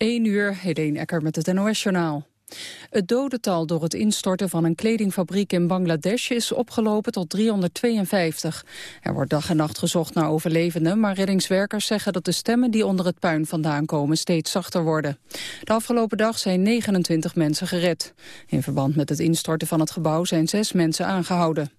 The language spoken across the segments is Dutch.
1 uur, Hedeen Ecker met het NOS-journaal. Het dodental door het instorten van een kledingfabriek in Bangladesh is opgelopen tot 352. Er wordt dag en nacht gezocht naar overlevenden, maar reddingswerkers zeggen dat de stemmen die onder het puin vandaan komen steeds zachter worden. De afgelopen dag zijn 29 mensen gered. In verband met het instorten van het gebouw zijn zes mensen aangehouden.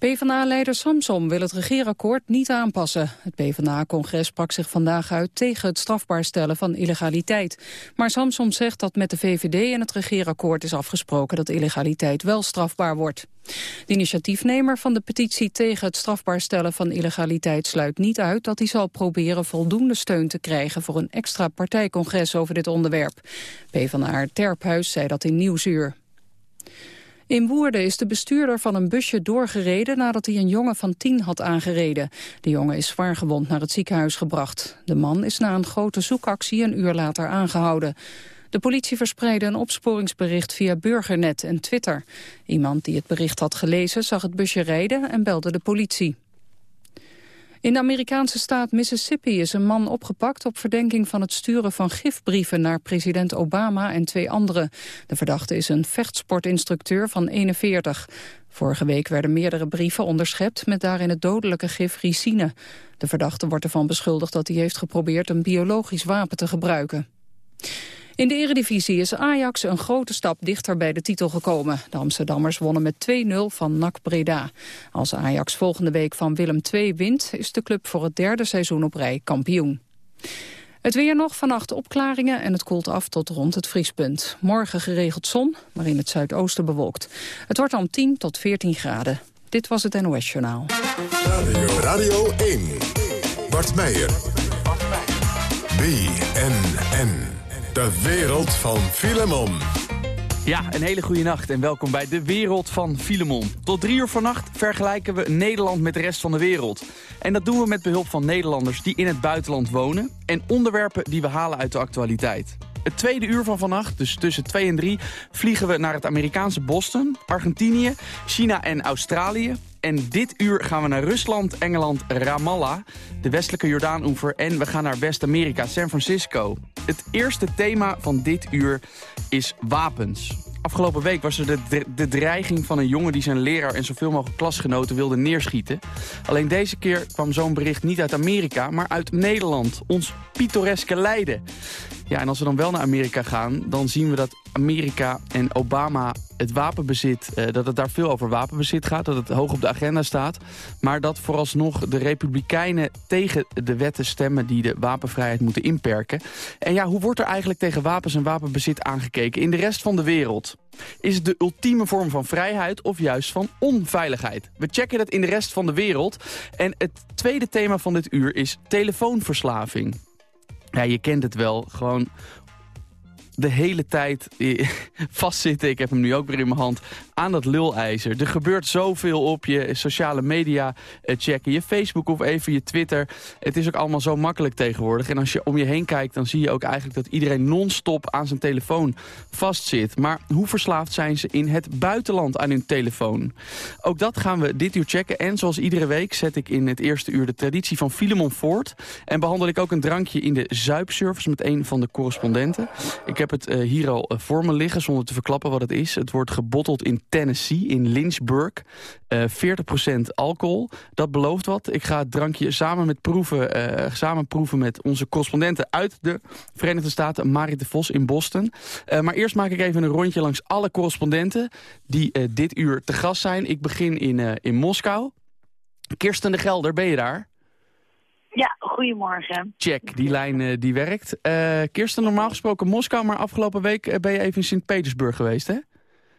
PvdA-leider Samsom wil het regeerakkoord niet aanpassen. Het PvdA-congres sprak zich vandaag uit tegen het strafbaar stellen van illegaliteit. Maar Samsom zegt dat met de VVD en het regeerakkoord is afgesproken dat illegaliteit wel strafbaar wordt. De initiatiefnemer van de petitie tegen het strafbaar stellen van illegaliteit sluit niet uit dat hij zal proberen voldoende steun te krijgen voor een extra partijcongres over dit onderwerp. PvdA Terphuis zei dat in Nieuwsuur. In Woerden is de bestuurder van een busje doorgereden nadat hij een jongen van tien had aangereden. De jongen is zwaargewond naar het ziekenhuis gebracht. De man is na een grote zoekactie een uur later aangehouden. De politie verspreidde een opsporingsbericht via Burgernet en Twitter. Iemand die het bericht had gelezen zag het busje rijden en belde de politie. In de Amerikaanse staat Mississippi is een man opgepakt op verdenking van het sturen van gifbrieven naar president Obama en twee anderen. De verdachte is een vechtsportinstructeur van 41. Vorige week werden meerdere brieven onderschept met daarin het dodelijke gif ricine. De verdachte wordt ervan beschuldigd dat hij heeft geprobeerd een biologisch wapen te gebruiken. In de eredivisie is Ajax een grote stap dichter bij de titel gekomen. De Amsterdammers wonnen met 2-0 van NAC Breda. Als Ajax volgende week van Willem II wint... is de club voor het derde seizoen op rij kampioen. Het weer nog, vannacht opklaringen en het koelt af tot rond het vriespunt. Morgen geregeld zon, maar in het zuidoosten bewolkt. Het wordt dan 10 tot 14 graden. Dit was het NOS Journaal. Radio, Radio 1. Bart Meijer. BNN. De wereld van Filemon. Ja, een hele goede nacht en welkom bij de wereld van Filemon. Tot drie uur vannacht vergelijken we Nederland met de rest van de wereld. En dat doen we met behulp van Nederlanders die in het buitenland wonen... en onderwerpen die we halen uit de actualiteit. Het tweede uur van vannacht, dus tussen 2 en 3, vliegen we naar het Amerikaanse Boston, Argentinië, China en Australië. En dit uur gaan we naar Rusland, Engeland, Ramallah, de westelijke Jordaan-oever... en we gaan naar West-Amerika, San Francisco. Het eerste thema van dit uur is wapens. Afgelopen week was er de, de dreiging van een jongen die zijn leraar en zoveel mogelijk klasgenoten wilde neerschieten. Alleen deze keer kwam zo'n bericht niet uit Amerika, maar uit Nederland. Ons pittoreske Leiden. Ja, en als we dan wel naar Amerika gaan, dan zien we dat Amerika en Obama het wapenbezit, eh, dat het daar veel over wapenbezit gaat, dat het hoog op de agenda staat. Maar dat vooralsnog de republikeinen tegen de wetten stemmen die de wapenvrijheid moeten inperken. En ja, hoe wordt er eigenlijk tegen wapens en wapenbezit aangekeken in de rest van de wereld? Is het de ultieme vorm van vrijheid of juist van onveiligheid? We checken dat in de rest van de wereld. En het tweede thema van dit uur is telefoonverslaving. Ja, je kent het wel. Gewoon de hele tijd vastzitten. Ik heb hem nu ook weer in mijn hand aan dat lulijzer. Er gebeurt zoveel op je sociale media eh, checken. Je Facebook of even je Twitter. Het is ook allemaal zo makkelijk tegenwoordig. En als je om je heen kijkt, dan zie je ook eigenlijk dat iedereen non-stop aan zijn telefoon vastzit. Maar hoe verslaafd zijn ze in het buitenland aan hun telefoon? Ook dat gaan we dit uur checken. En zoals iedere week zet ik in het eerste uur de traditie van Filemon voort. En behandel ik ook een drankje in de zuipservice met een van de correspondenten. Ik heb het uh, hier al uh, voor me liggen zonder te verklappen wat het is. Het wordt gebotteld in Tennessee, in Lynchburg. Uh, eh, 40% alcohol. Dat belooft wat. Ik ga het drankje samen, met proeven, samen proeven met onze correspondenten uit de Verenigde Staten. Marit de Vos in Boston. Maar eerst maak ik even een rondje langs alle correspondenten die dit uur te gast zijn. Ik begin in, in Moskou. Kirsten de Gelder, ben je daar? Ja, goedemorgen. Check, die lijn die werkt. Uh, Kirsten, normaal gesproken Moskou, maar afgelopen week ben je even in Sint-Petersburg geweest, hè?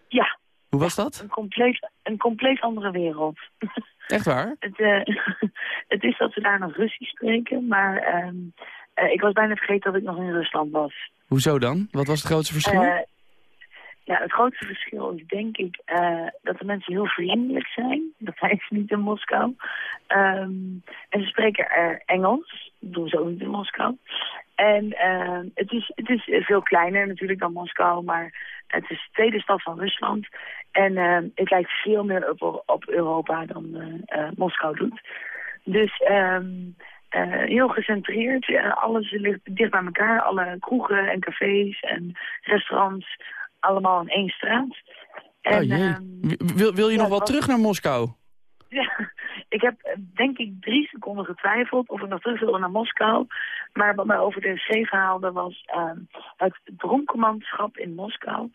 Ja, hoe was dat? Een compleet, een compleet andere wereld. Echt waar? het, uh, het is dat ze daar nog Russisch spreken, maar uh, ik was bijna vergeten dat ik nog in Rusland was. Hoezo dan? Wat was het grootste verschil? Ja, het grootste verschil is denk ik dat de mensen heel vriendelijk zijn. Dat zijn ze niet in Moskou. Um, en ze spreken er Engels. Dat doen ze ook niet in Moskou. En het, is, het is veel kleiner natuurlijk dan Moskou, maar het is de tweede stad van Rusland. En uh, het lijkt veel meer op, op Europa dan uh, Moskou doet. Dus eh, heel gecentreerd. Alles ligt dicht bij elkaar. Alle kroegen en cafés en restaurants. Allemaal in één straat. En, oh jee. Ehm, wil, wil je nog wel terug naar Moskou? Ja, ik heb eh, denk ik drie seconden getwijfeld of ik nog terug wilde naar Moskou. Maar wat mij over de zee haalde was uh, het dronkenmanschap in Moskou.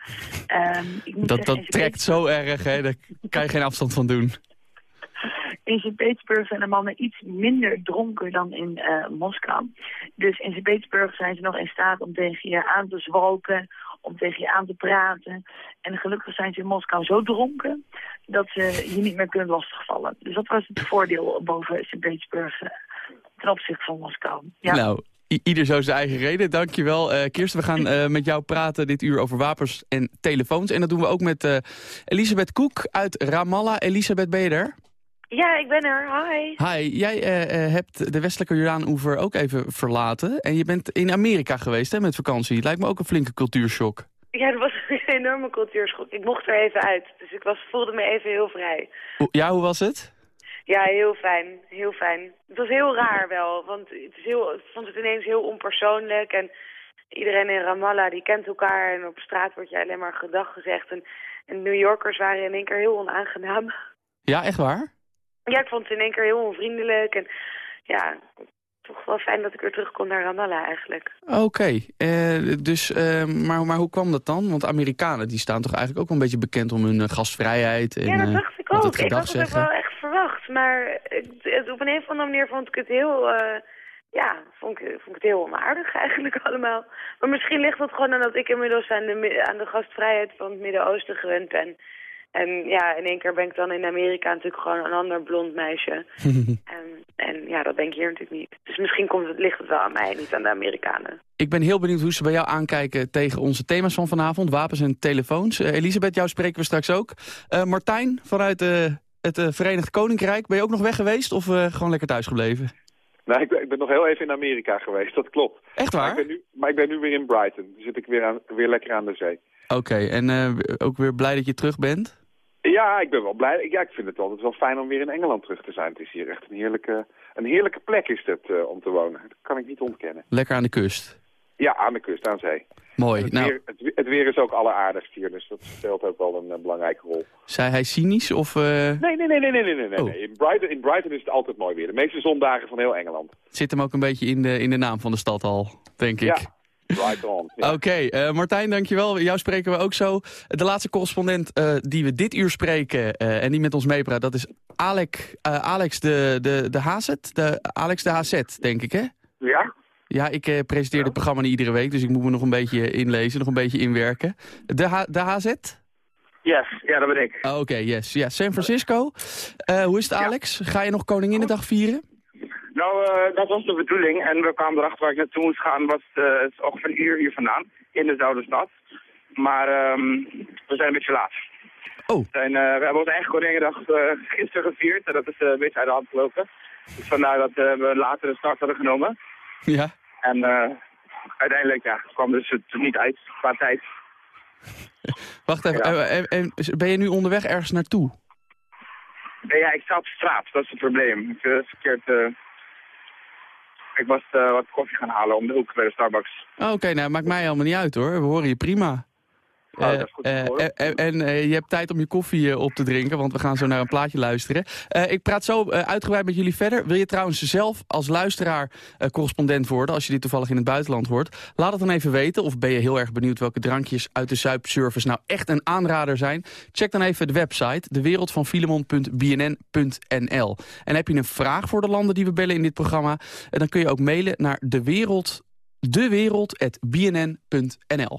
Uh, ik dat dat trekt zo erg, hè? Daar kan je geen afstand van doen. In Sint-Petersburg zijn de mannen iets minder dronken dan in uh, Moskou. Dus in Sint-Petersburg zijn ze nog in staat om tegen je aan te zwalken, om tegen je aan te praten. En gelukkig zijn ze in Moskou zo dronken dat ze je niet meer kunnen lastigvallen. Dus dat was het voordeel boven Sint-Petersburg uh, ten opzichte van Moskou. Ja. Nou, ieder zo zijn eigen reden. Dankjewel. Uh, Kirsten, we gaan uh, met jou praten dit uur over wapens en telefoons. En dat doen we ook met Elisabeth Koek uit Ramallah. Elisabeth, ben je er? Ja, ik ben er. Hi. Hi. Jij hebt de westelijke Jordaan-oever ook even verlaten. En je bent in Amerika geweest hè, met vakantie. Lijkt me ook een flinke cultuurshock. Ja, dat was een enorme cultuurschok. Ik mocht er even uit, dus ik was, voelde me even heel vrij. Ja, hoe was het? Ja, heel fijn. Heel fijn. Het was heel raar wel, want het is heel, ik vond het ineens heel onpersoonlijk. En iedereen in Ramallah, die kent elkaar. En op straat wordt je alleen maar gedag gezegd. En, en New Yorkers waren in één keer heel onaangenaam. Ja, echt waar? Ja, ik vond het in één keer heel onvriendelijk. En ja, toch wel fijn dat ik weer terug kon naar Ramallah eigenlijk. Oké, eh, dus, uh, maar, maar hoe kwam dat dan? Want Amerikanen die staan toch eigenlijk ook wel een beetje bekend om hun uh, gastvrijheid. En, ja, dat dacht ik ook. Ik had het ook wel echt verwacht. Maar het, op een, een of andere manier vond ik het heel... ja, vond ik, vond ik het heel onaardig eigenlijk allemaal. Maar misschien ligt het gewoon aan dat ik inmiddels aan de, aan de gastvrijheid van het Midden-Oosten gewend ben. En ja, in één keer ben ik dan in Amerika natuurlijk gewoon een ander blond meisje. en, en ja, dat denk je hier natuurlijk niet. Dus misschien komt het, ligt het wel aan mij, niet aan de Amerikanen. Ik ben heel benieuwd hoe ze bij jou aankijken tegen onze thema's van vanavond. Wapens en telefoons. Uh, Elisabeth, jou spreken we straks ook. Uh, Martijn, vanuit uh, het Verenigd Koninkrijk. Ben je ook nog weg geweest of gewoon lekker thuis gebleven? Nou, ik ben, ik ben, nog heel even in Amerika geweest, dat klopt. Echt waar? Maar ik ben nu, maar ik ben nu weer in Brighton. Dan zit ik weer, aan, weer lekker aan de zee. Oké, en ook weer blij dat je terug bent? Ja, ik ben wel blij. Ja, ik vind het altijd wel fijn om weer in Engeland terug te zijn. Het is hier echt een heerlijke, een heerlijke plek is het uh, om te wonen. Dat kan ik niet ontkennen. Lekker aan de kust? Ja, aan de kust, aan zee. Mooi. Het, nou, weer, het, het, weer is ook alleraardigst hier, dus dat speelt ook wel een, belangrijke rol. Zei hij cynisch of... Uh... Nee, nee, nee, nee, nee, nee, nee. Oh. In, Brighton, in Brighton is het altijd mooi weer. De meeste zondagen van heel Engeland. zit hem ook een beetje in de, in de naam van de stad al, denk ik. Ja. Right on. Oké, okay, uh, Martijn, dankjewel. Jou spreken we ook zo. De laatste correspondent uh, die we dit uur spreken uh, en die met ons meepraat... dat is Alec, Alex de, de, de HZ, de, Alex de HZ, denk ik, hè? Ja. Ja, ik presenteer ja. dit programma niet iedere week, dus ik moet me nog een beetje inlezen, nog een beetje inwerken. De, H, de HZ? Yes, ja, dat ben ik. Oké, okay, yes. Ja, San Francisco. hoe is het, Alex? Ga je nog Koninginnedag vieren? Nou, uh, dat was de bedoeling. En we kwamen erachter waar ik naartoe moest gaan, was uh, het ongeveer een uur hier vandaan, in dezelfde stad. Maar um, we zijn een beetje laat. Oh. We, uh, we hebben onze eigen Koningendag gisteren gevierd en dat is een beetje uit de hand gelopen. Dus vandaar dat we later de start hadden genomen. Ja. En uiteindelijk ja, kwam dus het niet uit qua tijd. Wacht even, ja. en, en, ben je nu onderweg ergens naartoe? Ja, ik sta op straat, dat is het probleem. Ik uh, verkeerd... Ik was uh, wat koffie gaan halen om de hoek bij de Starbucks. Oh, Oké, nou maakt mij helemaal niet uit hoor. We horen je prima. Oh, dat is goed uh, en, en je hebt tijd om je koffie op te drinken, want we gaan zo naar een plaatje luisteren. ik praat zo uitgebreid met jullie verder. Wil je trouwens zelf als luisteraar correspondent worden, als je dit toevallig in het buitenland hoort? Laat het dan even weten. Of ben je heel erg benieuwd welke drankjes uit de Zuipservice nou echt een aanrader zijn? Check dan even de website, dewereld.filemon.bnn.nl. En heb je een vraag voor de landen die we bellen in dit programma? dan kun je ook mailen naar dewereld, dewereld.bnn.nl.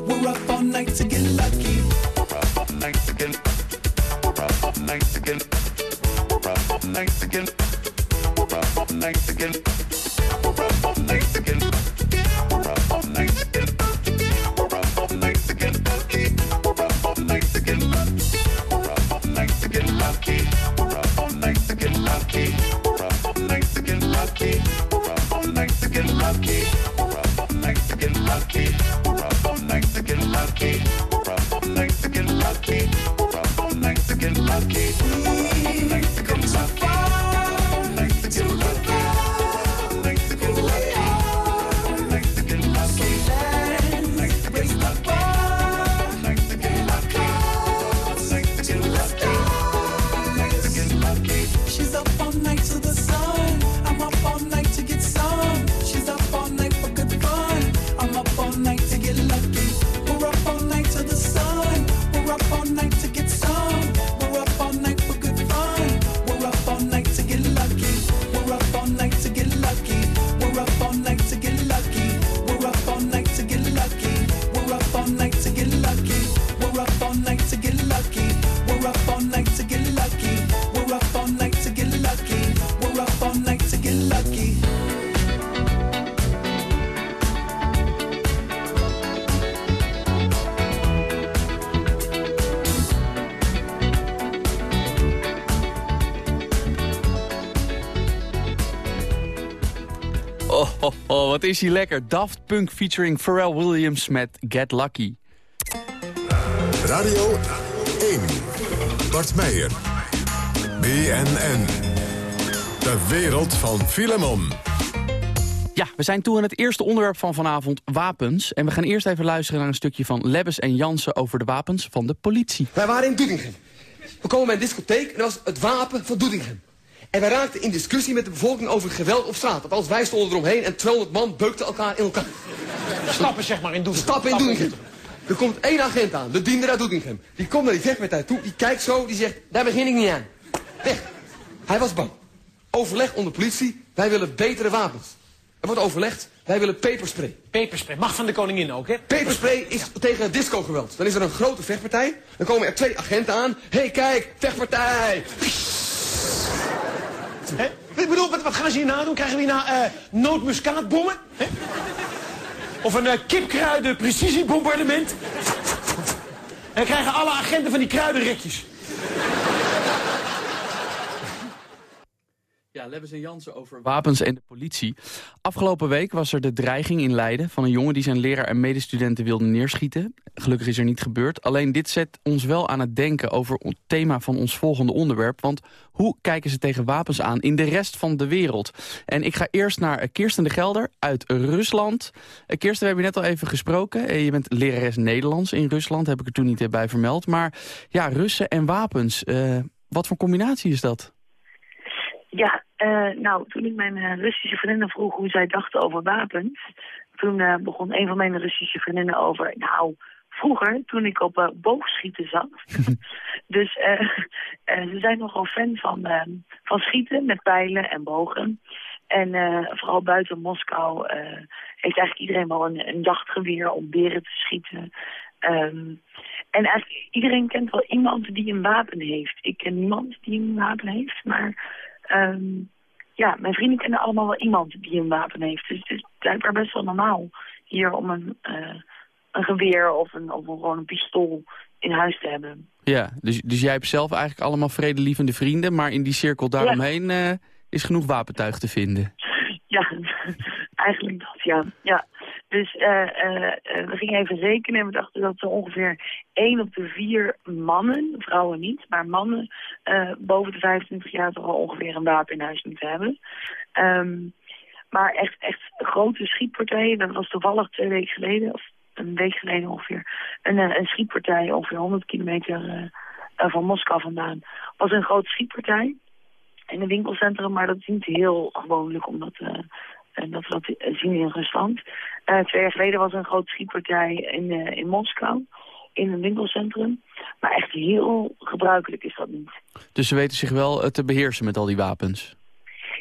Wat is hij lekker. Daft Punk featuring Pharrell Williams met Get Lucky. Radio 1. Bart Meijer. BNN. De wereld van Filemon. Ja, we zijn toe aan het eerste onderwerp van vanavond, wapens. En we gaan eerst even luisteren naar een stukje van Lebbes en Jansen... over de wapens van de politie. Wij waren in Doetinchem. We komen bij een discotheek en dat was het wapen van Doetinchem. En wij raakten in discussie met de bevolking over geweld op straat. Want als wij stonden eromheen en 200 man beukten elkaar in elkaar. Stappen zeg maar in Doetinchem. Stappen in Doetinchem. Er komt één agent aan, de diender uit Doetinchem. Die komt naar die vechtpartij toe, die kijkt zo, die zegt, daar begin ik niet aan. Weg. Hij was bang. Overleg onder politie, wij willen betere wapens. Er wordt overlegd, wij willen peperspray. Peperspray, mag van de koningin ook, hè? Peperspray is tegen het discogeweld. Dan is er een grote vechtpartij, dan komen er twee agenten aan. Hé, hey, kijk, vechtpartij! Ik bedoel, wat, wat, gaan ze hier nou doen? Krijgen we hier nou uh, nootmuskaatbommen? Of een uh, kipkruiden precisiebombardement? en krijgen alle agenten van die kruidenrekjes. Ja, Lebbes en Jansen over wapens en de politie. Afgelopen week was er de dreiging in Leiden van een jongen die zijn leraar en medestudenten wilde neerschieten. Gelukkig is er niet gebeurd. Alleen dit zet ons wel aan het denken over het thema van ons volgende onderwerp. Want hoe kijken ze tegen wapens aan in de rest van de wereld? En ik ga eerst naar Kirsten de Gelder uit Rusland. Eh, Kirsten, we hebben je net al even gesproken. Eh, je bent lerares Nederlands in Rusland, heb ik er toen niet bij vermeld. Maar ja, Russen en wapens, wat voor combinatie is dat? Ja, uh, nou, toen ik mijn uh, Russische vriendinnen vroeg hoe zij dachten over wapens... toen uh, begon een van mijn Russische vriendinnen over... nou, vroeger, toen ik op boogschieten zat. dus ze zijn nogal fan van, van schieten met pijlen en bogen. En vooral buiten Moskou heeft eigenlijk iedereen wel een, een jachtgeweer om beren te schieten. Um, en eigenlijk iedereen kent wel iemand die een wapen heeft. Ik ken niemand die een wapen heeft, maar um, ja, mijn vrienden kennen allemaal wel iemand die een wapen heeft. Dus het is blijkbaar best wel normaal hier om een, uh, een geweer of, een, of gewoon een pistool in huis te hebben. Ja, dus, dus jij hebt zelf eigenlijk allemaal vredelievende vrienden, maar in die cirkel daaromheen uh, is genoeg wapentuig te vinden. Ja, eigenlijk dat, ja. ja. Dus uh, uh, we gingen even rekenen en we dachten dat zo ongeveer 1 op de vier mannen, vrouwen niet, maar mannen boven de 25 jaar toch al ongeveer een wapen in huis moeten hebben. Um, maar echt, echt grote schietpartijen, dat was toevallig twee weken geleden, of een week geleden ongeveer, een, een schietpartij ongeveer 100 kilometer van Moskou vandaan. was een grote schietpartij in een winkelcentrum, maar dat is niet heel gewoonlijk omdat en dat we dat zien in Rusland. Uh, twee jaar geleden was er een grote schietpartij in, uh, in Moskou, in een winkelcentrum. Maar echt heel gebruikelijk is dat niet. Dus ze weten zich wel uh, te beheersen met al die wapens?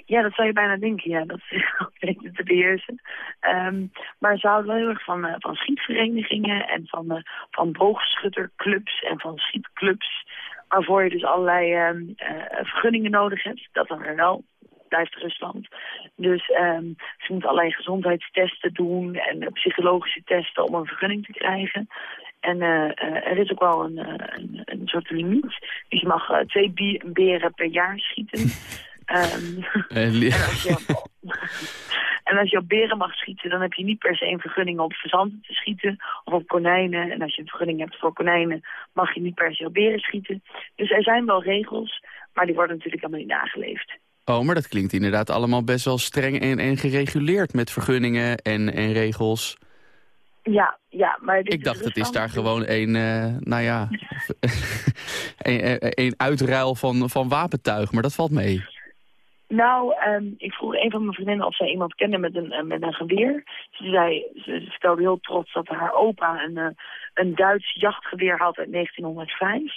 Ja, dat zou je bijna denken, ja, dat ze zich weten te beheersen. Um, maar ze houden wel heel erg van, van schietverenigingen en van, van boogschutterclubs en van schietclubs. Waarvoor je dus allerlei ehm, vergunningen nodig hebt. Dat dan er wel blijft Rusland. Dus um, ze moeten allerlei gezondheidstesten doen en psychologische testen om een vergunning te krijgen. En uh, uh, er is ook wel een, een, een, soort limiet. Dus je mag twee beren per jaar schieten. um, en, als je, en als je op beren mag schieten, dan heb je niet per se een vergunning om verzanten te schieten of op konijnen. En als je een vergunning hebt voor konijnen, mag je niet per se op beren schieten. Dus er zijn wel regels, maar die worden natuurlijk allemaal niet nageleefd. Oh, maar dat klinkt inderdaad allemaal best wel streng en, en gereguleerd met vergunningen en, en regels. Ja, ja, maar... Ik dacht, het is daar gewoon een, uh, nou ja, een, een uitruil van, van wapentuig, maar dat valt mee. Nou, um, ik vroeg een van mijn vriendinnen of zij iemand kende met een, met een geweer. Ze, zei, ze vertelde heel trots dat haar opa een, een Duits jachtgeweer had uit 1905.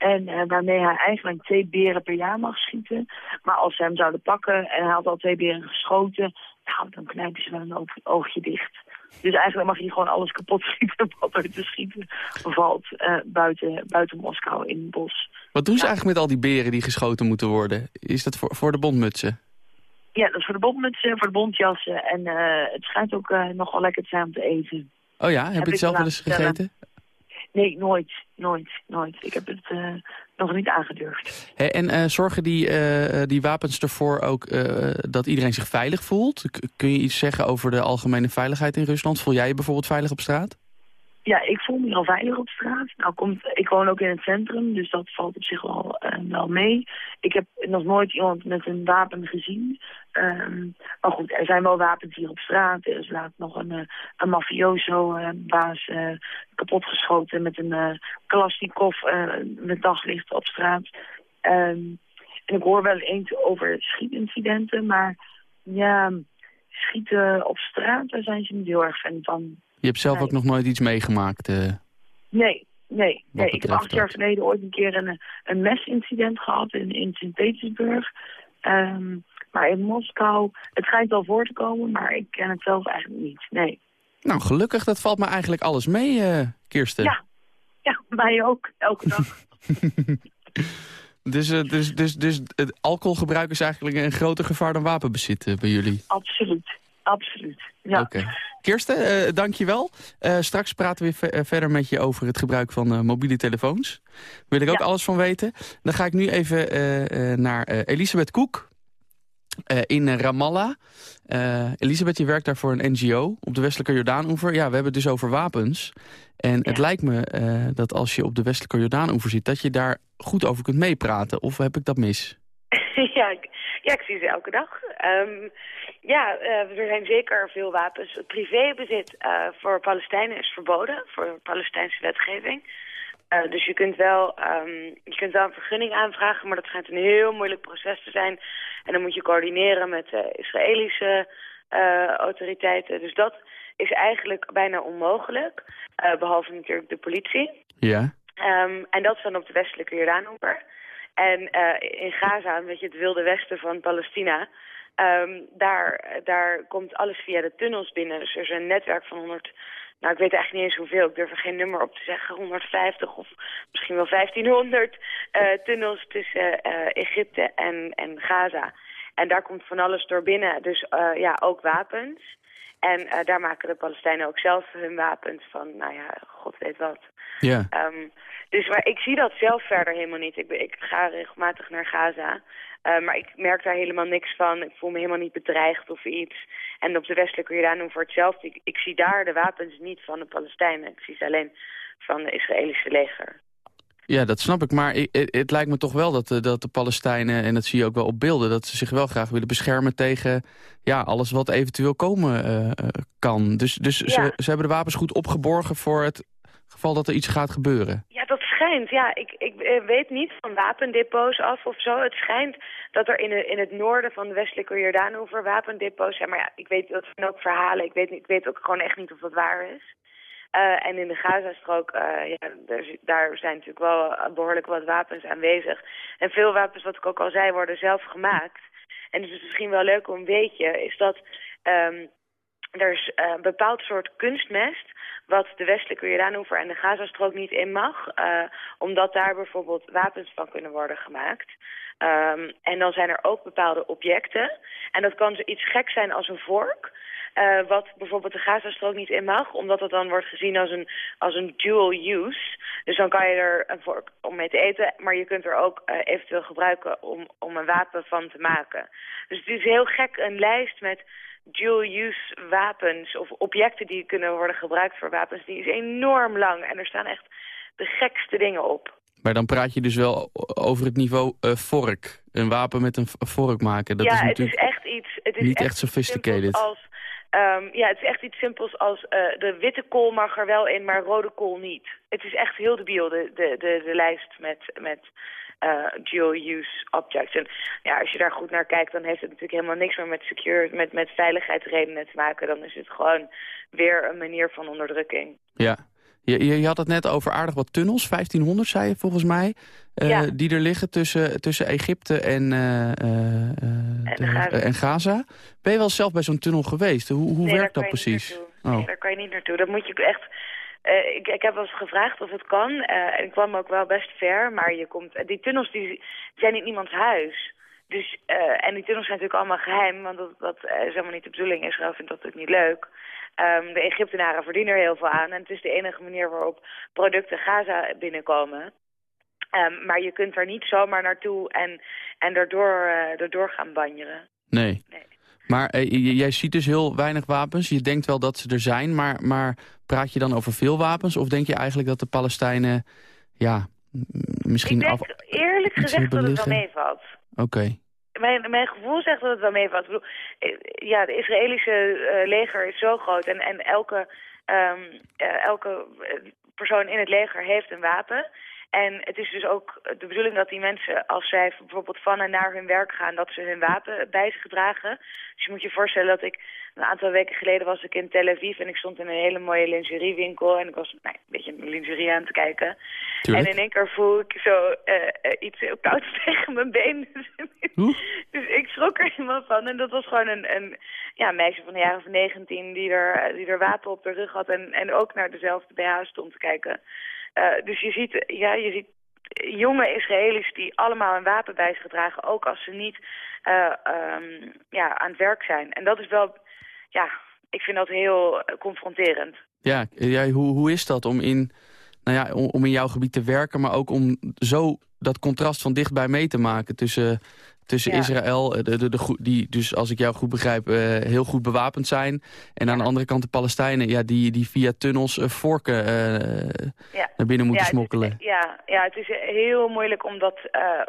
En uh, waarmee hij eigenlijk twee beren per jaar mag schieten. Maar als ze hem zouden pakken en hij had al twee beren geschoten... Nou, dan knijpen ze wel een oogje dicht. Dus eigenlijk mag je gewoon alles kapot schieten wat er te schieten valt uh, buiten, buiten Moskou in het bos. Wat doen ze eigenlijk met al die beren die geschoten moeten worden? Is dat voor, voor de bondmutsen? Ja, dat is voor de bondmutsen, voor de bondjassen. En uh, het schijnt ook uh, nogal lekker te zijn om te eten. Oh ja, heb, heb je het zelf wel eens gegeten? Nee, nooit. Nooit. Nooit. Ik heb het uh, nog niet aangedurfd. En uh, zorgen die, uh, die wapens ervoor ook dat iedereen zich veilig voelt? kun je iets zeggen over de algemene veiligheid in Rusland? Voel jij je bijvoorbeeld veilig op straat? Ja, ik voel me al veilig op straat. Nou, komt, ik woon ook in het centrum, dus dat valt op zich wel, uh, wel mee. Ik heb nog nooit iemand met een wapen gezien. Um, maar goed, er zijn wel wapens hier op straat. Er is laat nog een, uh, een mafioso-baas uh, uh, kapotgeschoten met een uh, Kalashnikov met daglicht op straat. Um, en ik hoor wel eens over schietincidenten, maar ja, schieten op straat, daar zijn ze niet heel erg fan van. Je hebt zelf ook nog nooit iets meegemaakt? Uh, nee, nee. nee. Ik heb acht jaar geleden ooit een keer een, een mesincident gehad in, in Sint-Petersburg. Um, maar in Moskou, het schijnt wel voor te komen, maar ik ken het zelf eigenlijk niet, nee. Nou, gelukkig, dat valt me eigenlijk alles mee, uh, Kirsten. Ja, ja, mij ook, elke dag. dus, dus, dus, dus het alcoholgebruik is eigenlijk een groter gevaar dan wapenbezit bij jullie? Absoluut, absoluut, ja. Oké. Kirsten, uh, dank je wel. Uh, straks praten we ver verder met je over het gebruik van mobiele telefoons. Wil ik ook alles van weten. Dan ga ik nu even naar Elisabeth Koek in Ramallah. Elisabeth, je werkt daar voor een NGO op de westelijke Jordaan-oever. Ja, we hebben het dus over wapens. En ja. het lijkt me dat als je op de westelijke Jordaan-oever zit... dat je daar goed over kunt meepraten. Of heb ik dat mis? ja, ik, ja, ik zie ze elke dag. Um, ja, uh, er zijn zeker veel wapens. Het privébezit uh, voor Palestijnen is verboden, voor Palestijnse wetgeving. Uh, dus je kunt, wel, um, je kunt wel een vergunning aanvragen, maar dat schijnt een heel moeilijk proces te zijn. En dan moet je coördineren met de Israëlische autoriteiten. Dus dat is eigenlijk bijna onmogelijk, behalve natuurlijk de politie. Ja. Um, en dat is dan op de westelijke Jordaanoever. En in Gaza, een beetje het wilde westen van Palestina... Um, daar, daar komt alles via de tunnels binnen. Dus er is een netwerk van 100... Nou, ik weet eigenlijk niet eens hoeveel. Ik durf er geen nummer op te zeggen. 150 of misschien wel 1500 uh, tunnels tussen uh, Egypte en, en Gaza. En daar komt van alles door binnen. Dus uh, ja, ook wapens. En daar maken de Palestijnen ook zelf hun wapens van, nou ja, god weet wat. Ja. Um, dus maar ik zie dat zelf verder helemaal niet. Ik, ik ga regelmatig naar Gaza. Uh, maar ik merk daar helemaal niks van. Ik voel me helemaal niet bedreigd of iets. En op de westelijke Jordaan voor hetzelfde. Ik, ik zie daar de wapens niet van de Palestijnen. Ik zie ze alleen van de Israëlische leger. Ja, dat snap ik. Maar het, het, lijkt me toch wel dat de, dat de Palestijnen, en dat zie je ook wel op beelden... dat ze zich wel graag willen beschermen tegen ja, alles wat eventueel komen uh, kan. Dus, dus ja. ze, ze hebben de wapens goed opgeborgen voor het geval dat er iets gaat gebeuren. Ja, dat schijnt. Ja, ik, ik weet niet van wapendepots af of zo. Het schijnt dat er in, in het noorden van de westelijke Jordaan over wapendepots zijn. Maar ja, ik weet dat zijn ook verhalen. Ik weet, ik weet ook gewoon echt niet of dat waar is. Uh, en in de Gazastrook, uh, ja, daar, zijn natuurlijk wel behoorlijk wat wapens aanwezig. En veel wapens, wat ik ook al zei, worden zelf gemaakt. En dus het is misschien wel leuk om een beetje, is dat um, er is een bepaald soort kunstmest wat de westelijke Jordaanoever en de Gazastrook niet in mag. Uh, omdat daar bijvoorbeeld wapens van kunnen worden gemaakt. Um, en dan zijn er ook bepaalde objecten. En dat kan iets gek zijn als een vork. Uh, wat bijvoorbeeld de Gazastrook niet in mag, omdat het dan wordt gezien als een, als een dual use. Dus dan kan je er een vork om mee te eten, maar je kunt er ook uh, eventueel gebruiken om, om een wapen van te maken. Dus het is heel gek, een lijst met dual-use wapens of objecten die kunnen worden gebruikt voor wapens, die is enorm lang. En er staan echt de gekste dingen op. Maar dan praat je dus wel over het niveau uh, vork. Een wapen met een vork maken. Dat ja, is natuurlijk het is echt iets... Het is niet echt, echt sophisticated. Als, um, ja, het is echt iets simpels als uh, de witte kool mag er wel in, maar rode kool niet. Het is echt heel debiel, de, de, de, de lijst met, met uh, dual-use objects. En ja, als je daar goed naar kijkt, dan heeft het natuurlijk helemaal niks meer met, secure, met, met veiligheidsredenen te maken. Dan is het gewoon weer een manier van onderdrukking. Ja. Je, je, had het net over aardig wat tunnels, 1500 zei je volgens mij, uh, ja. die er liggen tussen, tussen Egypte en, uh, en, de, Gaza. en, Gaza. Ben je wel zelf bij zo'n tunnel geweest? Hoe, hoe nee, werkt dat precies? Oh. Nee, daar kan je niet naartoe. Dat moet je echt uh, ik, ik heb wel eens gevraagd of het kan. Uh, en ik kwam ook wel best ver. Maar je komt, die tunnels die zijn in iemands huis. Dus, uh, en die tunnels zijn natuurlijk allemaal geheim. Want dat, dat is helemaal niet de bedoeling. Israël vindt dat natuurlijk niet leuk. Um, de Egyptenaren verdienen er heel veel aan. En het is de enige manier waarop producten Gaza binnenkomen. Um, maar je kunt er niet zomaar naartoe en, en daardoor, daardoor gaan banjeren. Nee. nee. Maar uh, jij ziet dus heel weinig wapens. Je denkt wel dat ze er zijn, maar, maar praat je dan over veel wapens? Of denk je eigenlijk dat de Palestijnen, ja, misschien... Ik denk af, eerlijk gezegd dat het wel meevalt. Oké. Okay. Mijn, mijn gevoel zegt dat het wel meevalt. Ik bedoel, ja, de Israëlische uh, leger is zo groot en, en elke, um, uh, elke persoon in het leger heeft een wapen... En het is dus ook de bedoeling dat die mensen, als zij bijvoorbeeld van en naar hun werk gaan, dat ze hun wapen bij zich dragen. Dus je moet je voorstellen dat ik een aantal weken geleden was ik in Tel Aviv en ik stond in een hele mooie lingeriewinkel en ik was nou, een beetje lingerie aan het kijken. Tuurlijk. En in één keer voel ik zo uh, uh, iets heel kouds tegen mijn been. dus ik schrok er helemaal van. En dat was gewoon een, een ja, meisje van de jaren van 19 die er, die er wapen op de rug had en, en ook naar dezelfde BH stond te kijken. Uh, dus je ziet, ja, je ziet jonge Israëli's die allemaal een wapen bij zich dragen, ook als ze niet uh, um, ja, aan het werk zijn. En dat is wel, ja, ik vind dat heel confronterend. Ja, ja hoe, hoe is dat om in, nou ja, om in jouw gebied te werken, maar ook om zo dat contrast van dichtbij mee te maken tussen tussen Israël, eh, de, de, de, die dus als ik jou goed begrijp uh, heel goed bewapend zijn. En aan de andere kant de Palestijnen, ja, die, die via tunnels uh, vorken naar binnen moeten smokkelen. Is, ja, ja, het is heel moeilijk om, dat,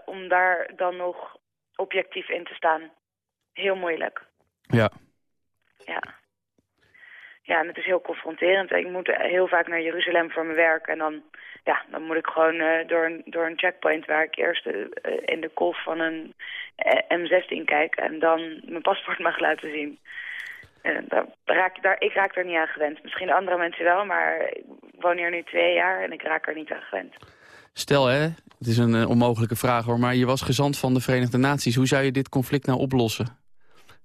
om daar dan nog objectief in te staan. Heel moeilijk. Ja. Ja. Ja, en het is heel confronterend. Ik moet heel vaak naar Jeruzalem voor mijn werk en dan ja, dan moet ik gewoon uh, door, een, door een checkpoint waar ik eerst uh, in de kolf van een M16 kijk en dan mijn paspoort mag laten zien. En daar, raak, daar, ik raak er niet aan gewend. Misschien andere mensen wel, maar ik woon hier nu twee jaar en ik raak er niet aan gewend. Stel hè, het is een onmogelijke vraag hoor, maar je was gezant van de Verenigde Naties. Hoe zou je dit conflict nou oplossen?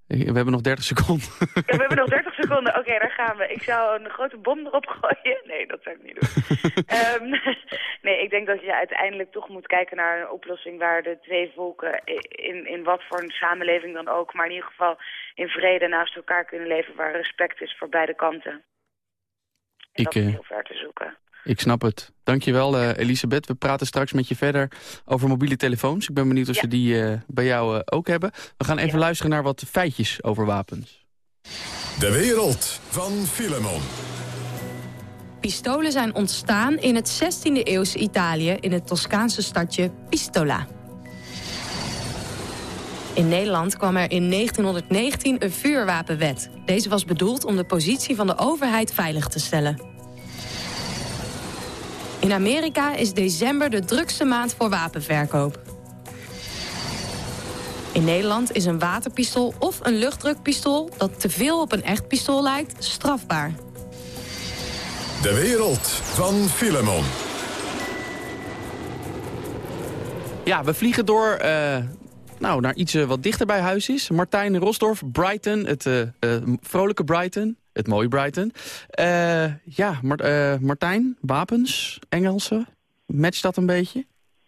We hebben nog 30 seconden. Ja, we hebben nog 30 seconden. Oké, daar gaan we. Ik zou een grote bom erop gooien. Nee, dat zou ik niet doen. um, nee, ik denk dat je uiteindelijk toch moet kijken naar een oplossing... waar de twee volken in, in wat voor een samenleving dan ook... maar in ieder geval in vrede naast elkaar kunnen leven... waar respect is voor beide kanten. En ik, dat is eh, heel ver te zoeken. Ik snap het. Dankjewel uh, Elisabeth. We praten straks met je verder over mobiele telefoons. Ik ben benieuwd of ze die uh, bij jou uh, ook hebben. We gaan even ja. luisteren naar wat feitjes over wapens. De wereld van Filemon. Pistolen zijn ontstaan in het 16e eeuwse Italië... in het Toscaanse stadje Pistola. In Nederland kwam er in 1919 een vuurwapenwet. Deze was bedoeld om de positie van de overheid veilig te stellen. In Amerika is december de drukste maand voor wapenverkoop. In Nederland is een waterpistool of een luchtdrukpistool... dat te veel op een echt pistool lijkt, strafbaar. De wereld van Filemon. Ja, we vliegen door uh, nou, naar iets wat dichter bij huis is. Martijn Rosdorf, Brighton, het uh, uh, vrolijke Brighton het mooie Brighton. Uh, ja, uh, Martijn, wapens, Engelsen, matcht dat een beetje?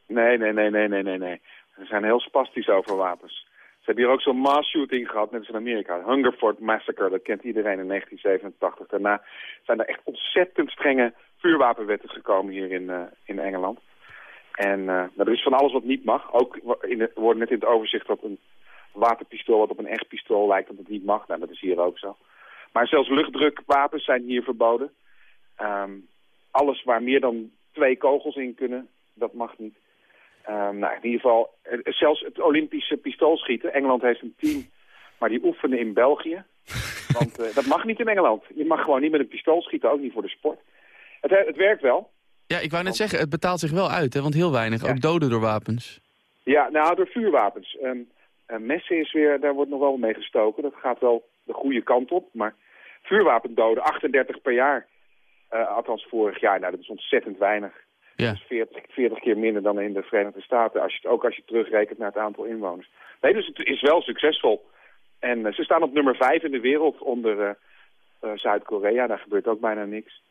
Nee, nee, nee, nee, nee, nee, nee. Ze zijn heel spastisch over wapens. Ze hebben hier ook zo'n mass shooting gehad, net als in Amerika. Hungerford Massacre, dat kent iedereen in 1987. Daarna zijn er echt ontzettend strenge vuurwapenwetten gekomen hier in, uh, in Engeland. En uh, er is van alles wat niet mag. Ook in net in het overzicht dat een waterpistool wat op een echt pistool lijkt, dat het niet mag. Nou, dat is hier ook zo. Maar zelfs luchtdrukwapens zijn hier verboden. Um, alles waar meer dan twee kogels in kunnen, dat mag niet. Um, nou, in ieder geval, eh, zelfs het Olympische pistoolschieten. Engeland heeft een team, maar die oefenen in België. Want uh, dat mag niet in Engeland. Je mag gewoon niet met een pistool schieten, ook niet voor de sport. Het, het werkt wel. Ja, ik wou net zeggen, het betaalt zich wel uit, hè? want heel weinig. Ook doden door wapens. Ja, nou, door vuurwapens. Um, messen is weer, daar wordt nog wel mee gestoken. Dat gaat wel de goede kant op, maar vuurwapendoden, 38 per jaar. Uh, althans vorig jaar, nou dat is ontzettend weinig. Ja. Dat is 40, 40 keer minder dan in de Verenigde Staten, als je, ook als je terugrekent naar het aantal inwoners. Nee, dus het is wel succesvol. En uh, ze staan op nummer 5 in de wereld onder uh, Zuid-Korea, daar gebeurt ook bijna niks.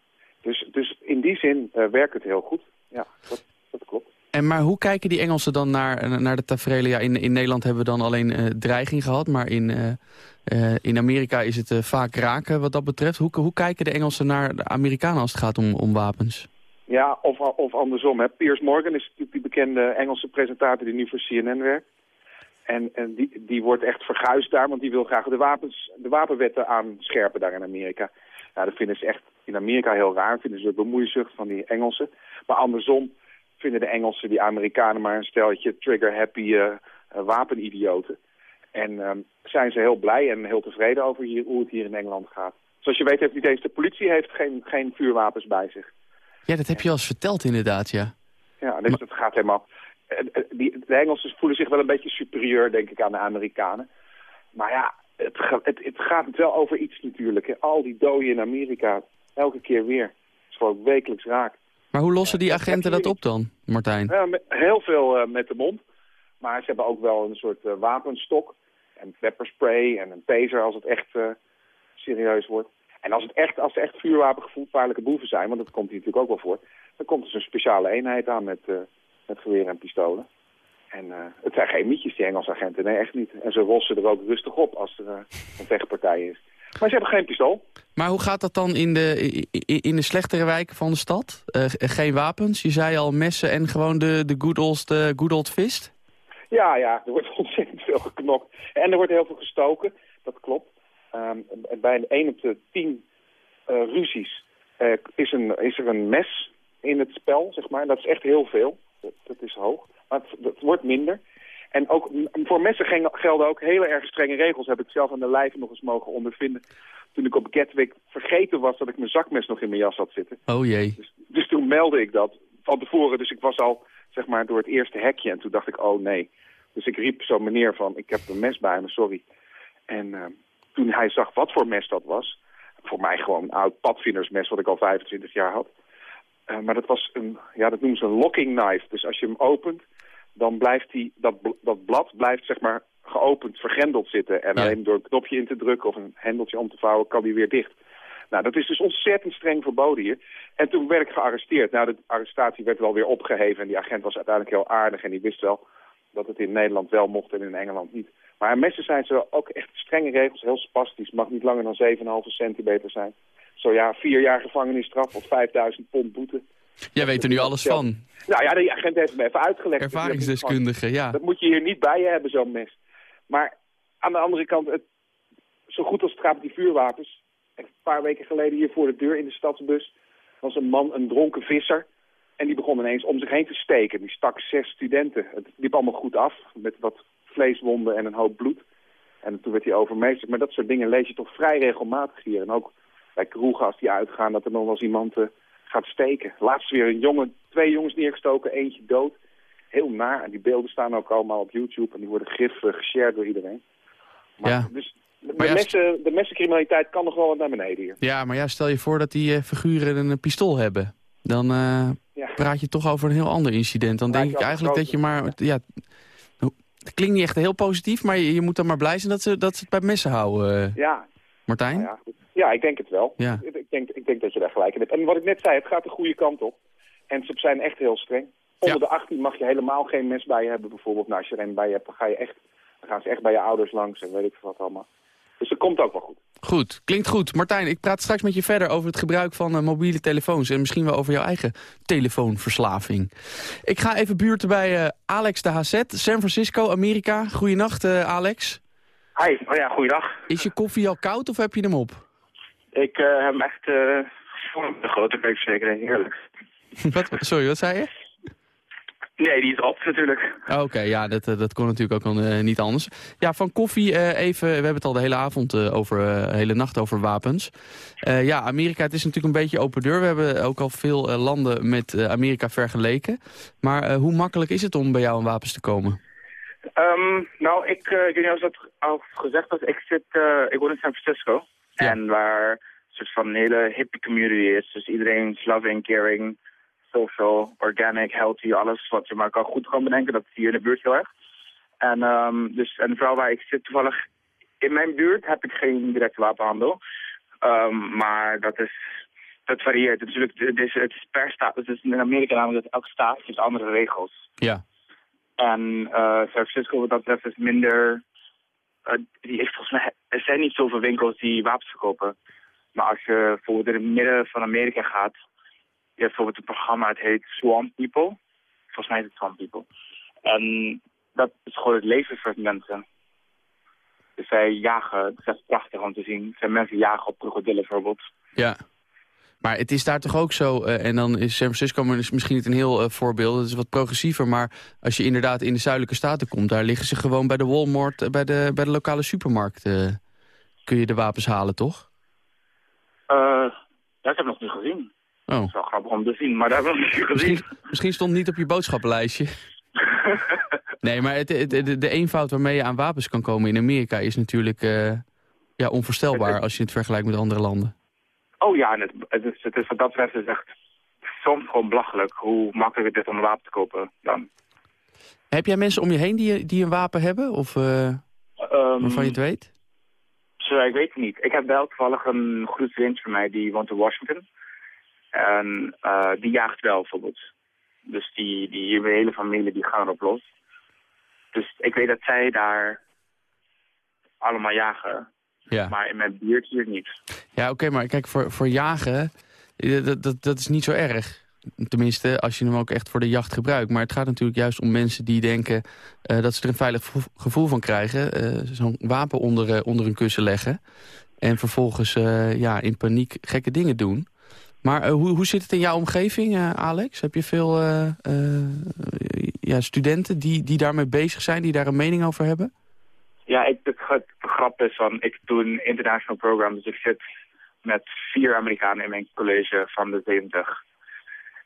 Dus, dus in die zin werkt het heel goed. Ja, dat, dat klopt. En maar hoe kijken die Engelsen dan naar, naar de tafereelen? Ja, in, in Nederland hebben we dan alleen uh, dreiging gehad, maar in, uh, uh, in Amerika is het vaak raken wat dat betreft. Hoe, hoe kijken de Engelsen naar de Amerikanen als het gaat om, om wapens? Ja, of, of andersom. Hè. Piers Morgan is die bekende Engelse presentator die nu voor CNN werkt. En, en die, die wordt echt verguisd daar, want die wil graag de, wapens, de wapenwetten aanscherpen daar in Amerika. Nou, dat vinden ze echt in Amerika heel raar, vinden ze de bemoeizucht van die Engelsen. Maar andersom vinden de Engelsen die Amerikanen maar een steltje trigger-happy uh, wapenidioten. En um, zijn ze heel blij en heel tevreden over hier, hoe het hier in Engeland gaat. Zoals je weet heeft niet eens de politie heeft geen, geen vuurwapens bij zich. Ja, dat heb je al eens verteld inderdaad, ja. Ja, dus het gaat helemaal... Die, de Engelsen voelen zich wel een beetje superieur, denk ik, aan de Amerikanen. Maar ja, het, het, het gaat wel over iets natuurlijk. Al die doden in Amerika, elke keer weer. Het is gewoon wekelijks raak. Maar hoe lossen die agenten dat op dan, Martijn? Ja, heel veel uh, met de mond. Maar ze hebben ook wel een soort uh, wapenstok. En pepperspray en een taser als het echt uh, serieus wordt. En als, het echt, als er echt vuurwapengevaarlijke boeven zijn, want dat komt hier natuurlijk ook wel voor... dan komt er zo'n speciale eenheid aan met, met geweren en pistolen. En het zijn geen mietjes, die Engelse agenten. Nee, echt niet. En ze rossen er ook rustig op als er een vechtpartij is. Maar ze hebben geen pistool. Maar hoe gaat dat dan in de, in de slechtere wijken van de stad? Uh, geen wapens? Je zei al messen en gewoon de, de good, old, de good old fist? Ja, ja, er wordt ontzettend veel geknokt. En er wordt heel veel gestoken, dat klopt. Um, bij 1 op de 10 uh, ruzies uh, is, een, is er een mes in het spel, zeg maar. Dat is echt heel veel. Dat, dat is hoog. Maar het, het wordt minder. En ook voor messen gelden ook hele erg strenge regels. Heb ik zelf aan de lijf nog eens mogen ondervinden. Toen ik op Gatwick vergeten was dat ik mijn zakmes nog in mijn jas had zitten. Oh jee. Dus, dus toen meldde ik dat van tevoren. Dus ik was al zeg maar door het eerste hekje. En toen dacht ik, oh nee. Dus ik riep zo'n meneer van, ik heb een mes bij me, sorry. En uh, toen hij zag wat voor mes dat was... voor mij gewoon een oud padvindersmes wat ik al 25 jaar had... Uh, maar dat was een, ja, dat noemen ze een locking knife. Dus als je hem opent, dan blijft die, dat, dat blad blijft zeg maar geopend, vergrendeld zitten. En alleen door een knopje in te drukken of een hendeltje om te vouwen, kan die weer dicht. Nou, dat is dus ontzettend streng verboden hier. En toen werd ik gearresteerd. Nou, de arrestatie werd wel weer opgeheven en die agent was uiteindelijk heel aardig en die wist wel dat het in Nederland wel mocht en in Engeland niet. Maar aan messen zijn ze ook echt strenge regels, heel spastisch. Mag niet langer dan 7,5 centimeter zijn. Zo ja, vier jaar gevangenisstraf of 5000 pond boete. Jij weet er nu alles van. Nou ja, de agent heeft me even uitgelegd. Ervaringsdeskundige, ja. Dat moet je hier niet bij je hebben, zo'n mes. Maar aan de andere kant, het, zo goed als het gaat met die vuurwapens... Een paar weken geleden hier voor de deur in de stadsbus... was een man, een dronken visser... En die begon ineens om zich heen te steken. Die stak zes studenten. Het liep allemaal goed af, met wat vleeswonden en een hoop bloed. En toen werd hij overmeesterd. Maar dat soort dingen lees je toch vrij regelmatig hier. En ook bij kroegen als die uitgaan, dat er nog wel eens iemand uh, gaat steken. Laatst weer een jongen, twee jongens neergestoken, eentje dood. Heel naar. En die beelden staan ook allemaal op YouTube en die worden gif uh, geshared door iedereen. Maar, ja. Dus de, messen, de messencriminaliteit kan nog wel wat naar beneden hier. Ja, maar ja, stel je voor dat die uh, figuren een pistool hebben. Dan ja. praat je toch over een heel ander incident. Dan denk ik eigenlijk dat je maar... Ja, het klinkt niet echt heel positief, maar je, je, moet dan maar blij zijn dat ze, dat ze het bij messen houden. Ja. Martijn? Nou ja, ja, ik denk het wel. Ja. Ik, ik, denk, ik denk dat je daar gelijk in hebt. En wat ik net zei, het gaat de goede kant op. En ze zijn echt heel streng. Onder de 18 mag je helemaal geen mes bij je hebben bijvoorbeeld. Nou, als je er een bij je hebt, dan, ga je echt, dan gaan ze echt bij je ouders langs en weet ik wat allemaal. Dus dat komt ook wel goed. Goed, klinkt goed. Martijn, ik praat straks met je verder over het gebruik van uh, mobiele telefoons... en misschien wel over jouw eigen telefoonverslaving. Ik ga even buurten bij uh, Alex de HZ, San Francisco, Amerika. Goedenacht, uh, Alex. Hi, oh ja, goeiedag. Is je koffie al koud of heb je hem op? Ik heb hem echt voor de grote verzekering, heerlijk. wat, sorry, wat zei je? Nee, die is op natuurlijk. Oké, ja, dat, dat kon natuurlijk ook uh, niet anders. Ja, van koffie uh, even, we hebben het al de hele avond uh, over, de hele nacht over wapens. ja, Amerika, het is natuurlijk een beetje open deur. We hebben ook al veel landen met Amerika vergeleken. Maar hoe makkelijk is het om bij jou aan wapens te komen? Um, nou, ik, ik weet niet of dat al gezegd was. Ik, zit, ik woon in San Francisco. Ja. En waar een soort van een hele hippie community is. Dus iedereen is loving, caring social, organic, healthy, alles wat je maar kan goed kan bedenken. Dat is hier in de buurt heel erg. En, um, dus, en vooral waar ik zit toevallig in mijn buurt heb ik geen directe wapenhandel. Um, maar dat is, dat varieert. Natuurlijk, het is, het is per staat. Het is in Amerika namelijk dat elke staat heeft andere regels. Ja. En uh, San Francisco wat dat betreft is minder... Uh, die heeft volgens mij, er zijn niet zoveel winkels die wapens verkopen. Maar als je bijvoorbeeld in het midden van Amerika gaat je hebt bijvoorbeeld een programma, het heet Swamp People. Volgens mij is het Swamp People. En dat is gewoon het leven voor mensen. Dus zij jagen, het is prachtig om te zien. Zijn mensen jagen op krokodillen bijvoorbeeld. Ja. Maar het is daar toch ook zo, uh, en dan is San Francisco misschien niet een heel uh, voorbeeld, het is wat progressiever, maar als je inderdaad in de zuidelijke staten komt, daar liggen ze gewoon bij de Walmart, uh, bij de, bij de lokale supermarkt, kun je de wapens halen, toch? ja, ik heb nog niet gezien. Oh. Dat is wel grappig om te zien, maar daar hebben we niet gezien. Misschien, misschien stond het niet op je boodschappenlijstje. nee, maar het, de, de, eenvoud waarmee je aan wapens kan komen in Amerika is natuurlijk ja, onvoorstelbaar als je het vergelijkt met andere landen. Oh ja, en het, het, is, het is wat dat betreft is echt soms gewoon belachelijk hoe makkelijk het is om een wapen te kopen dan. Heb jij mensen om je heen die, die een wapen hebben? Of uh, um, waarvan je het weet? Sorry, ik weet het niet. Ik heb wel toevallig een goede vriend van mij die woont in Washington. En uh, die jaagt wel bijvoorbeeld. Dus die, die hele familie die gaan erop los. Dus ik weet dat zij daar allemaal jagen. Ja. Maar in mijn buurt hier niet. Ja, oké, maar kijk, voor, voor jagen, eh, dat, dat, dat is niet zo erg. Tenminste, als je hem ook echt voor de jacht gebruikt. Maar het gaat natuurlijk juist om mensen die denken uh, dat ze er een veilig gevoel van krijgen. Uh, Zo'n wapen onder, uh, onder hun kussen leggen. En vervolgens ja, in paniek gekke dingen doen. Maar hoe, hoe zit het in jouw omgeving, Alex? Heb je veel ja, studenten die, die daarmee bezig zijn, die daar een mening over hebben? Ja, ik, het, het grap is van, ik doe een international program, dus ik zit met vier Amerikanen in mijn college van de 70.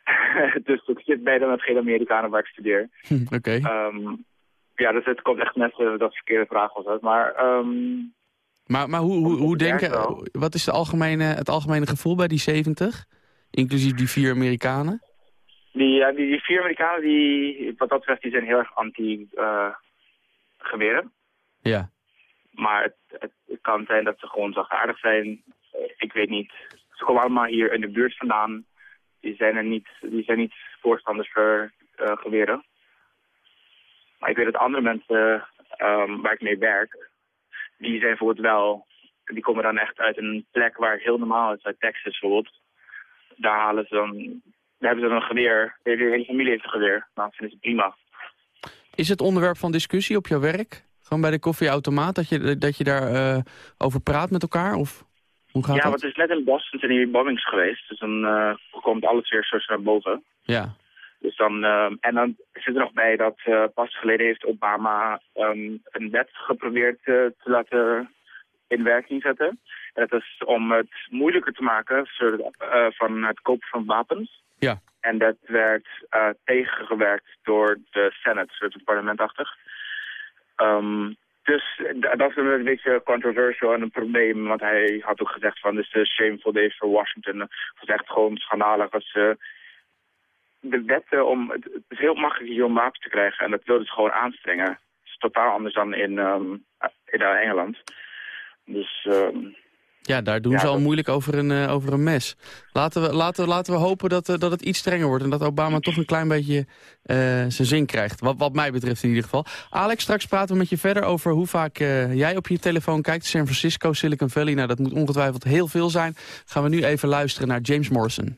dus ik zit bijna met geen Amerikanen waar ik studeer. Hm, Oké. Okay. Um, ja, dus het komt echt net dat verkeerde vraag was uit. Maar, um, Maar, maar hoe, hoe, hoe denken, wat is de algemene, het algemene gevoel bij die 70? Inclusief die vier Amerikanen? Die, ja, die, die vier Amerikanen, die, wat dat betreft, die zijn heel erg anti-geweren. Uh, ja. Maar het, het, kan zijn dat ze gewoon zachtaardig zijn. Ik weet niet. Ze komen allemaal hier in de buurt vandaan. Die zijn, er niet, die zijn niet voorstanders voor uh, geweren. Maar ik weet dat andere mensen um, waar ik mee werk, die zijn bijvoorbeeld wel, die komen dan echt uit een plek waar heel normaal is, uit Texas bijvoorbeeld. Daar halen ze dan, daar hebben ze dan een geweer, de hele familie heeft een geweer. Nou, dat vinden ze prima. Is het onderwerp van discussie op jouw werk? Gewoon bij de koffieautomaat, dat je, dat je daar uh, over praat met elkaar? Of hoe gaat ja, dat? want het is net in Boston zijn hier bombings geweest. Dus dan uh, komt alles weer zo naar boven. Ja. Dus dan, um, en dan zit er nog bij dat uh, pas geleden heeft Obama um, een wet geprobeerd te laten in werking zetten. En dat is om het moeilijker te maken van het kopen van wapens. Ja. En dat werd tegengewerkt door de Senate, dus het parlementachtig. Um, dus dat is een beetje controversial en een probleem. Want hij had ook gezegd van, dit is shameful day voor Washington. Het was echt gewoon schandalig als de wetten om... Het, is heel makkelijk hier om wapens te krijgen en dat wilden ze gewoon aanstrengen. Het is totaal anders dan in, um, in Engeland. Dus... Um, ja, daar doen ze al moeilijk over een, uh, over een mes. Laten we, laten, laten we hopen dat, uh, dat het iets strenger wordt... en dat Obama toch een klein beetje uh, zijn zin krijgt. Wat, wat mij betreft in ieder geval. Alex, straks praten we met je verder over hoe vaak jij op je telefoon kijkt. San Francisco, Silicon Valley, nou dat moet ongetwijfeld heel veel zijn. Gaan we nu even luisteren naar James Morrison.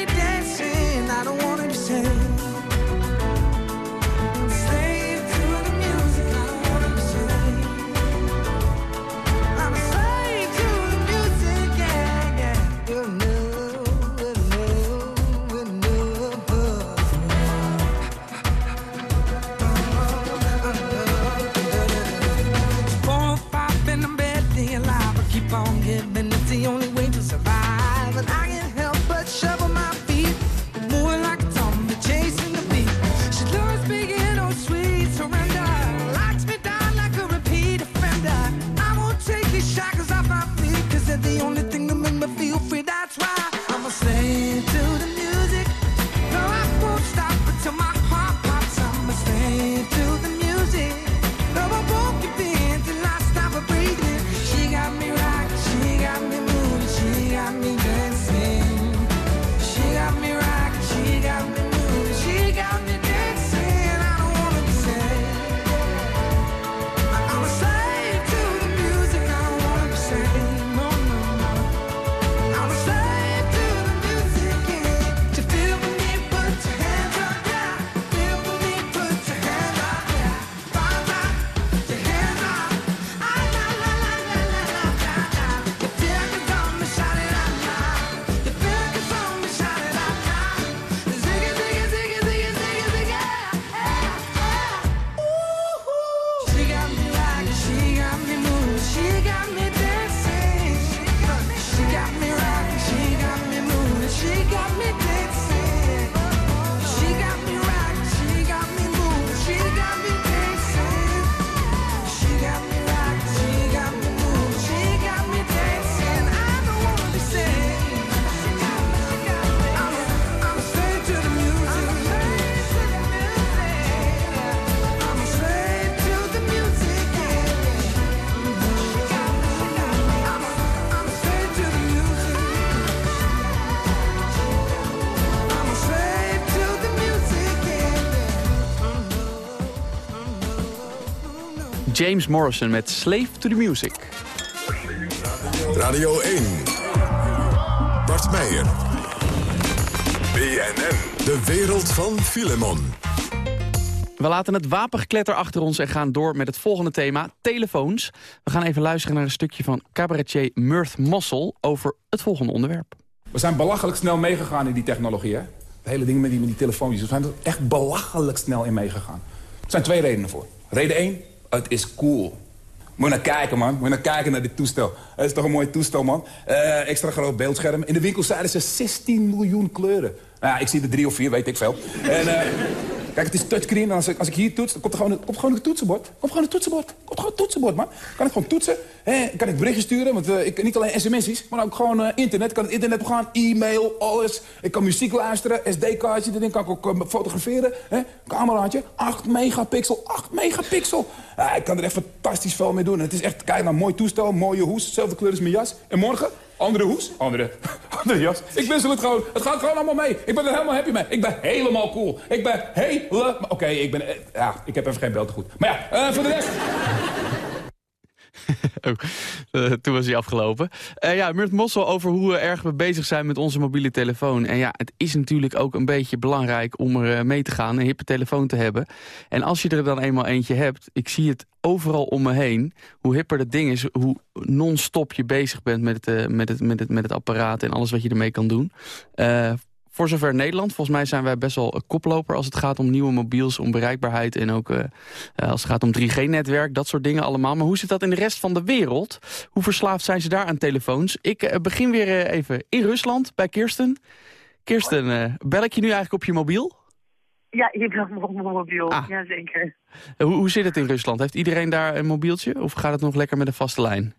James Morrison met Slave to the Music. Radio 1. Bart Meijer. BNN. De wereld van Filemon. We laten het wapengekletter achter ons en gaan door met het volgende thema, telefoons. We gaan even luisteren naar een stukje van cabaretier Murth Mossel over het volgende onderwerp. We zijn belachelijk snel meegegaan in die technologie, hè? De hele ding met die, met die telefoontjes. We zijn er echt belachelijk snel in meegegaan. Er zijn twee redenen voor. Reden één, het is cool. Moet je naar kijken, man. Moet je naar kijken naar dit toestel. Het is toch een mooi toestel, man. Uh, extra groot beeldscherm. In de winkel zeiden ze 16 miljoen kleuren. Nou ja, ik zie er drie of vier, weet ik veel. En, uh, Kijk, het is touchscreen. En als ik, als ik hier toets, dan komt er gewoon, komt gewoon een toetsenbord. Komt gewoon een toetsenbord. Komt gewoon een toetsenbord, man. Kan ik gewoon toetsen. Hè? Kan ik berichtjes sturen. Want uh, ik, niet alleen sms'jes, maar ook gewoon internet. Kan het internet gaan, e-mail, alles. Ik kan muziek luisteren, SD-kaartje. Dat kan ik ook fotograferen. Hè? Cameraatje, 8 megapixel. 8 megapixel. Ik kan er echt fantastisch veel mee doen. En het is echt, kijk een mooi toestel, mooie hoes. Kleur als mijn jas. En morgen andere hoes, andere, andere jas. Ik wissel het gewoon. Het gaat gewoon allemaal mee. Ik ben er helemaal happy mee. Ik ben helemaal cool. Ik ben helemaal... Oké, ik ben... Ja, ik heb even geen beeld te goed. Maar ja, uh, voor de rest... uh, toen was hij afgelopen. Uh, ja, Murt Mossel over hoe erg we bezig zijn met onze mobiele telefoon. En ja, het is natuurlijk ook een beetje belangrijk om er mee te gaan, een hippe telefoon te hebben. En als je er dan eenmaal eentje hebt, ik zie het overal om me heen, hoe hipper dat ding is, hoe non-stop je bezig bent met het, met, het, met, het, met het apparaat en alles wat je ermee kan doen. Voor zover Nederland. Volgens mij zijn wij best wel koploper als het gaat om nieuwe mobiels, om bereikbaarheid en ook uh, als het gaat om 3G-netwerk, dat soort dingen allemaal. Maar hoe zit dat in de rest van de wereld? Hoe verslaafd zijn ze daar aan telefoons? Ik uh, begin weer uh, even in Rusland bij Kirsten. Kirsten, bel ik je nu eigenlijk op je mobiel? Ja, je belt me op mijn mobiel, ah. jazeker. Hoe, hoe zit het in Rusland? Heeft iedereen daar een mobieltje of gaat het nog lekker met een vaste lijn?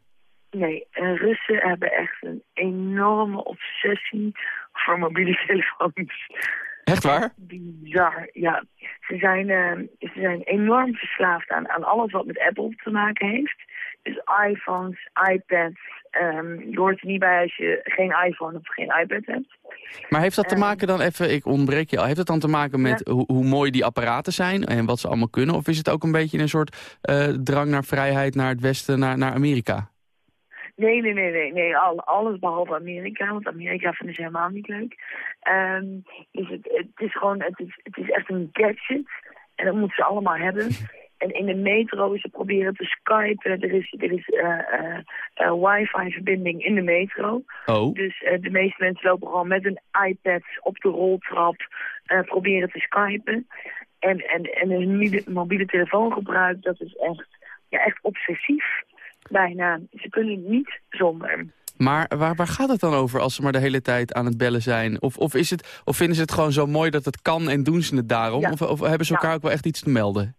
Nee, Russen hebben echt een enorme obsessie voor mobiele telefoons. Echt waar? Bizar, ja. Ze zijn, uh, ze zijn enorm verslaafd aan, aan alles wat met Apple te maken heeft. Dus iPhones, iPads. Um, je hoort er niet bij als je geen iPhone of geen iPad hebt. Maar heeft dat te ehm, maken dan even, ik ontbreek je al, heeft het dan te maken met hoe, hoe, mooi die apparaten zijn en wat ze allemaal kunnen? Of is het ook een beetje een soort uh, drang naar vrijheid, naar het westen, naar, naar Amerika? Nee, nee, nee, nee, nee. Al, alles behalve Amerika, want Amerika vinden ze helemaal niet leuk. Um, dus het, het, is gewoon, het is, het is echt een gadget. En dat moeten ze allemaal hebben. En in de metro, ze proberen te skypen. Er is, er is uh, uh, uh, wifi-verbinding in de metro. Oh. Dus de meeste mensen lopen gewoon met een iPad op de roltrap. proberen te skypen. En, en, en een mobiele telefoongebruik, dat is echt, ja, echt obsessief bijna. Ze kunnen niet zonder. Maar waar, waar gaat het dan over als ze maar de hele tijd aan het bellen zijn? Of, of, is het, of vinden ze het gewoon zo mooi dat het kan en doen ze het daarom? Of, of, hebben ze elkaar ook wel echt iets te melden?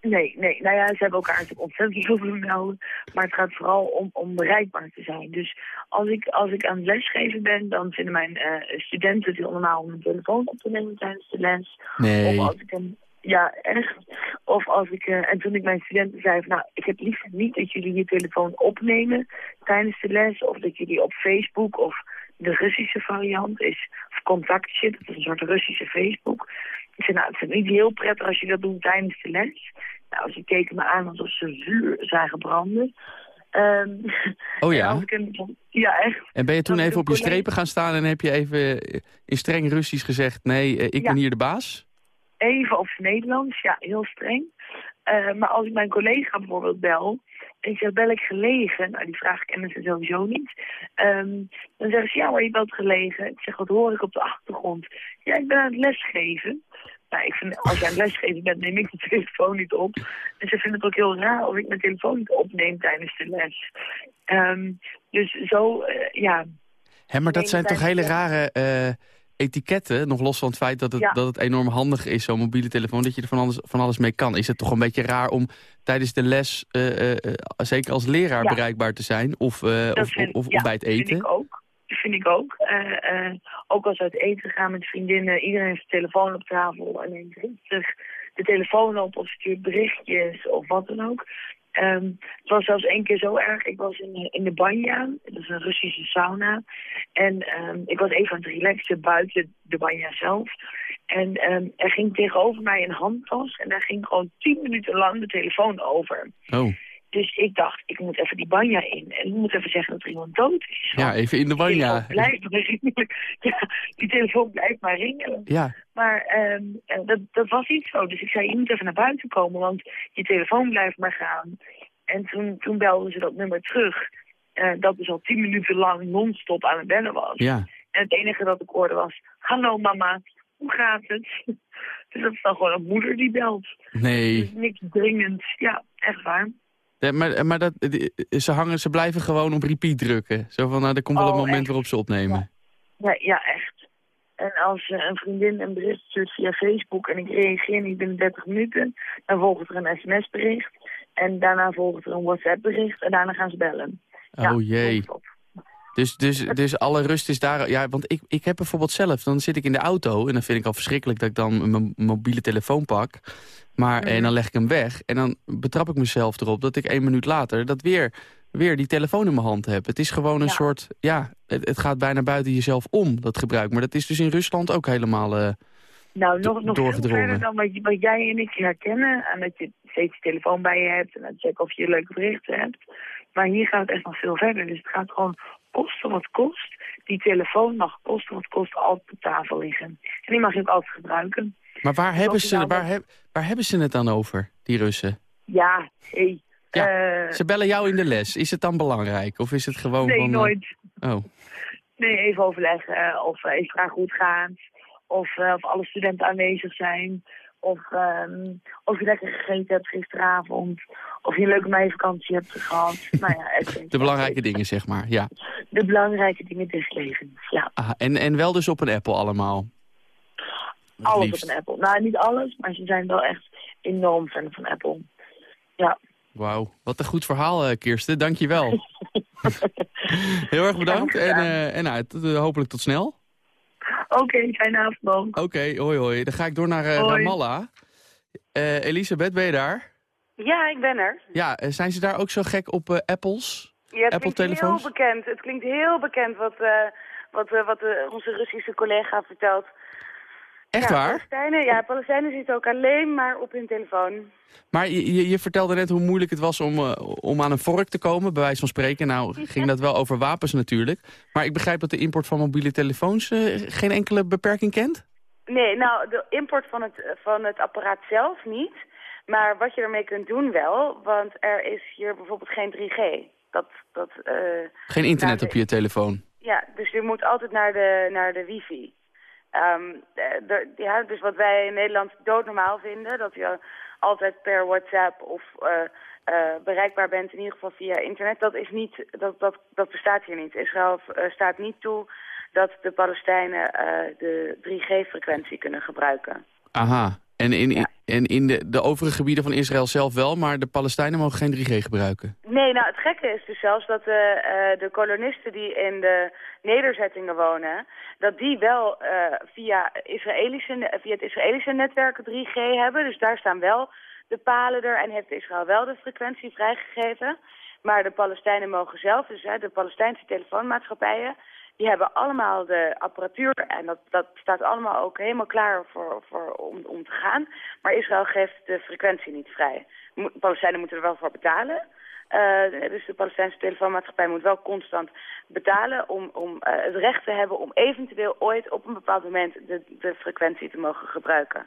Nee, nee. Nou ja, ze hebben elkaar ontzettend veel te melden. Maar het gaat vooral om, om bereikbaar te zijn. Dus als ik, als ik aan het lesgeven ben, dan vinden mijn uh, studenten het normaal om een telefoon op te nemen tijdens de les. Nee. Of als ik een ja, echt. Of als ik, uh, en toen ik mijn studenten zei van, nou, ik heb liever niet dat jullie je telefoon opnemen tijdens de les. Of dat jullie op Facebook of de Russische variant is, of contactje, dat is een soort Russische Facebook. Ik zei, nou, het is niet heel prettig als je dat doet tijdens de les. Nou, ze keken me aan alsof ze vuur zagen branden. Um, oh ja? Een, ja, echt. En ben je toen even op je strepen gaan staan en heb je even in streng Russisch gezegd... nee, uh, ik ben hier de baas? Even op Nederlands, ja, heel streng. Uh, maar als ik mijn collega bijvoorbeeld bel, en ik zeg, bel ik gelegen? Nou, die vraag kennen ze sowieso niet. Um, dan zeggen ze, ja, maar je belt gelegen. Ik zeg, wat hoor ik op de achtergrond? Ja, ik ben aan het lesgeven. Nou, ik vind, als je aan het lesgeven bent, neem ik de telefoon niet op. En ze vinden het ook heel raar of ik mijn telefoon niet opneem tijdens de les. Um, dus zo, uh, ja... Hé, maar dat zijn toch hele rare... Uh etiketten, nog los van het feit dat het, dat het enorm handig is, zo'n mobiele telefoon, dat je er van alles, van alles mee kan. Is het toch een beetje raar om tijdens de les, uh, uh, zeker als leraar, bereikbaar te zijn? Of, of, of, of bij het eten? vind ik ook. vind ik ook. ook als we uit eten gaan met vriendinnen, iedereen heeft zijn telefoon op tafel en neemt rustig de telefoon op of stuurt berichtjes of wat dan ook. Ehm, het was zelfs één keer zo erg. Ik was in, in de banja, dat is een Russische sauna. En ehm, ik was even aan het relaxen buiten de banja zelf. En ehm, er ging tegenover mij een handtas en daar ging gewoon tien minuten lang de telefoon over. Oh. Dus ik dacht, ik moet even die banja in. En ik moet even zeggen dat er iemand dood is. Ja, even in de banja. Blijft ja, die telefoon blijft maar ringelen. Ja. Maar um, dat, dat was niet zo. Dus ik zei, je moet even naar buiten komen, want je telefoon blijft maar gaan. En toen, toen belden ze dat nummer terug. Uh, dat dus al tien minuten lang non-stop aan het bellen was. Ja. En het enige dat ik hoorde was, hallo mama, hoe gaat het? dus dat is dan gewoon een moeder die belt. Nee. Dus niks dringends. Ja, echt waar. Ja, maar maar dat, ze, hangen, ze blijven gewoon op repeat drukken. Zo van, nou, er komt wel een oh, moment waarop ze opnemen. Ja, ja, echt. En als uh, een vriendin een bericht stuurt via Facebook en ik reageer niet binnen 30 minuten, dan volgt er een sms-bericht. En daarna volgt er een WhatsApp-bericht en daarna gaan ze bellen. Oh jee. Dus, dus, dus alle rust is daar... Ja, want ik, ik heb bijvoorbeeld zelf... Dan zit ik in de auto en dan vind ik al verschrikkelijk... dat ik dan mijn mobiele telefoon pak. Maar, En dan leg ik hem weg. En dan betrap ik mezelf erop dat ik één minuut later... dat weer, weer die telefoon in mijn hand heb. Het is gewoon een soort... Ja, het, het, gaat bijna buiten jezelf om, dat gebruik. Maar dat is dus in Rusland ook helemaal... Uh, nou, nog, nog verder dan wat, wat, jij en ik herkennen. En dat je steeds je telefoon bij je hebt. En dat je of je leuke berichten hebt. Maar hier gaat het echt nog veel verder. Dus het gaat gewoon kosten wat kost. Die telefoon mag kosten wat kost altijd op tafel liggen. En die mag je ook altijd gebruiken. Maar waar hebben, ze, nou waar, heb, waar hebben ze het dan over, die Russen? Ja, hey, ja, uh, ze bellen jou in de les. Is het dan belangrijk? Of is het gewoon nee, van... Nee, nooit. Oh. Nee, even overleggen. Of even vragen hoe het gaat. Of, of alle studenten aanwezig zijn. Of, um, of je lekker gegeten hebt gisteravond. Of je een leuke meivakantie hebt gehad. nou ja, De belangrijke dingen, zeg maar, ja. De belangrijke dingen des levens, ja. Ah, en, en wel dus op een Apple allemaal? Alles op een Apple. Nou, niet alles, maar ze zijn wel echt enorm fan van Apple. Ja. Wauw, wat een goed verhaal, uh, Kirsten. Dank je wel. Heel erg bedankt en, uh, en nou, hopelijk tot snel. Oké, okay, fijne avond Oké, hoi hoi. Dan ga ik door naar uh, Ramallah. Uh, Elisabeth, ben je daar? Ja, ik ben er. Ja, zijn ze daar ook zo gek op uh, Apples? Ja, het Apple klinkt heel bekend. Het klinkt heel bekend wat, wat, wat onze Russische collega vertelt. Echt ja, waar? Palestijnen, ja, Palestijnen zitten ook alleen maar op hun telefoon. Maar je, je vertelde net hoe moeilijk het was om, uh, om aan een vork te komen, bij wijze van spreken. Nou ging dat wel over wapens natuurlijk. Maar ik begrijp dat de import van mobiele telefoons uh, geen enkele beperking kent? Nee, nou, de import van het, van het apparaat zelf niet. Maar wat je ermee kunt doen wel, want er is hier bijvoorbeeld geen 3G. Dat, dat, uh, geen internet de, op je telefoon? Ja, dus je moet altijd naar de, naar de wifi. Um, de, ja, dus wat wij in Nederland doodnormaal vinden, dat je altijd per WhatsApp of uh, uh, bereikbaar bent, in ieder geval via internet, dat, is niet, dat, dat, dat bestaat hier niet. Israël staat niet toe dat de Palestijnen de 3G-frequentie kunnen gebruiken. Aha, en in, en in de, de overige gebieden van Israël zelf wel, maar de Palestijnen mogen geen 3G gebruiken? Nee, nou het gekke is dus zelfs dat de, uh, de kolonisten die in de nederzettingen wonen, dat die wel uh, via, Israëlische, via het Israëlische netwerk 3G hebben. Dus daar staan wel de palen er en heeft Israël wel de frequentie vrijgegeven. Maar de Palestijnen mogen zelf, dus hè, de Palestijnse telefoonmaatschappijen, die hebben allemaal de apparatuur en dat, dat staat allemaal ook helemaal klaar voor, voor, om, om te gaan. Maar Israël geeft de frequentie niet vrij. Palestijnen moeten er wel voor betalen. Uh, dus de Palestijnse telefoonmaatschappij moet wel constant betalen om, om uh, het recht te hebben om eventueel ooit op een bepaald moment de, de frequentie te mogen gebruiken.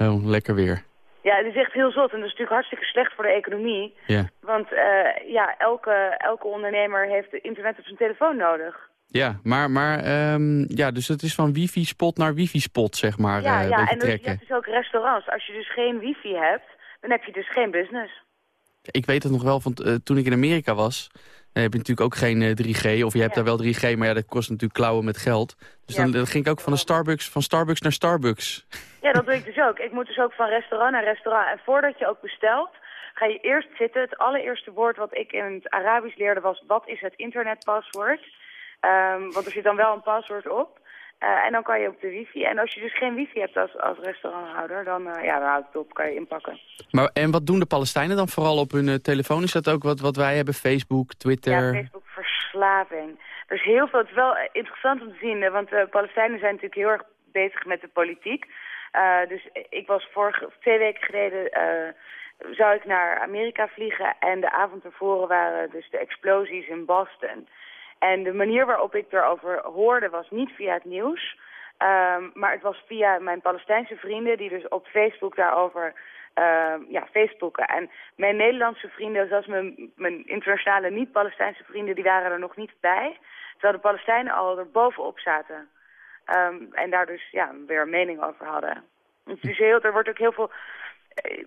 Oh, lekker weer. Ja, het is echt heel zot en dat is natuurlijk hartstikke slecht voor de economie. Ja. Want uh, ja, elke, elke ondernemer heeft internet op zijn telefoon nodig. Ja, maar, maar um, ja, dus het is van wifi-spot naar wifi-spot, zeg maar. Ja, uh, ja en dus, het is ook restaurants. Als je dus geen wifi hebt, dan heb je dus geen business. Ik weet het nog wel, van uh, toen ik in Amerika was... Dan heb je natuurlijk ook geen uh, 3G. Of je hebt ja. daar wel 3G, maar ja, dat kost natuurlijk klauwen met geld. Dus ja. dan, dan, ging ik ook van, de Starbucks, van Starbucks naar Starbucks. Ja, dat doe ik dus ook. Ik moet dus ook van restaurant naar restaurant. En voordat je ook bestelt, ga je eerst zitten. Het allereerste woord wat ik in het Arabisch leerde was... wat is het internetpaswoord? Um, want er zit dan wel een paswoord op. en dan kan je op de wifi. En als je dus geen wifi hebt als, als restauranthouder, dan, ja, dan houdt het op, kan je inpakken. Maar, en wat doen de Palestijnen dan vooral op hun telefoon? Is dat ook wat, wat wij hebben, Facebook, Twitter? Ja, Facebook verslaving. Er is heel veel, het is wel interessant om te zien, want de Palestijnen zijn natuurlijk heel erg bezig met de politiek. dus ik was vorige, twee weken geleden zou ik naar Amerika vliegen en de avond ervoor waren dus de explosies in Boston. En de manier waarop ik erover hoorde was niet via het nieuws, um, maar het was via mijn Palestijnse vrienden die dus op Facebook daarover uh, ja, Facebooken. En mijn Nederlandse vrienden, zoals mijn, mijn internationale niet-Palestijnse vrienden, die waren er nog niet bij. Terwijl de Palestijnen al er bovenop zaten. Um, en daar dus ja, weer een mening over hadden. Dus heel, er wordt ook heel veel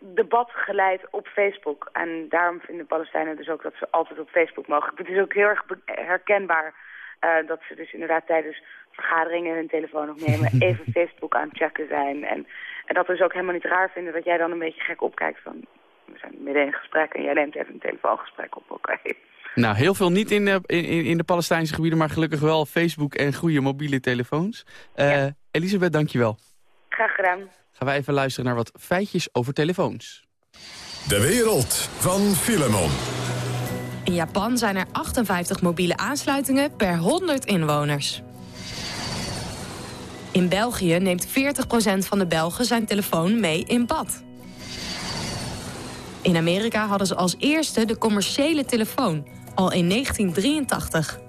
debat geleid op Facebook. En daarom vinden Palestijnen dus ook dat ze altijd op Facebook mogen. Het is ook heel erg herkenbaar uh, dat ze dus inderdaad tijdens vergaderingen hun telefoon opnemen, even Facebook aan het checken zijn. En, en dat dus ook helemaal niet raar vinden dat jij dan een beetje gek opkijkt van... we zijn midden in gesprek en jij neemt even een telefoongesprek op, oké. Nou, heel veel niet in de, in, in de Palestijnse gebieden, maar gelukkig wel Facebook en goede mobiele telefoons. Uh, ja. Elisabeth, dankjewel. Graag gedaan gaan wij even luisteren naar wat feitjes over telefoons. De wereld van Filemon. In Japan zijn er 58 mobiele aansluitingen per 100 inwoners. In België neemt 40% van de Belgen zijn telefoon mee in bad. In Amerika hadden ze als eerste de commerciële telefoon, al in 1983.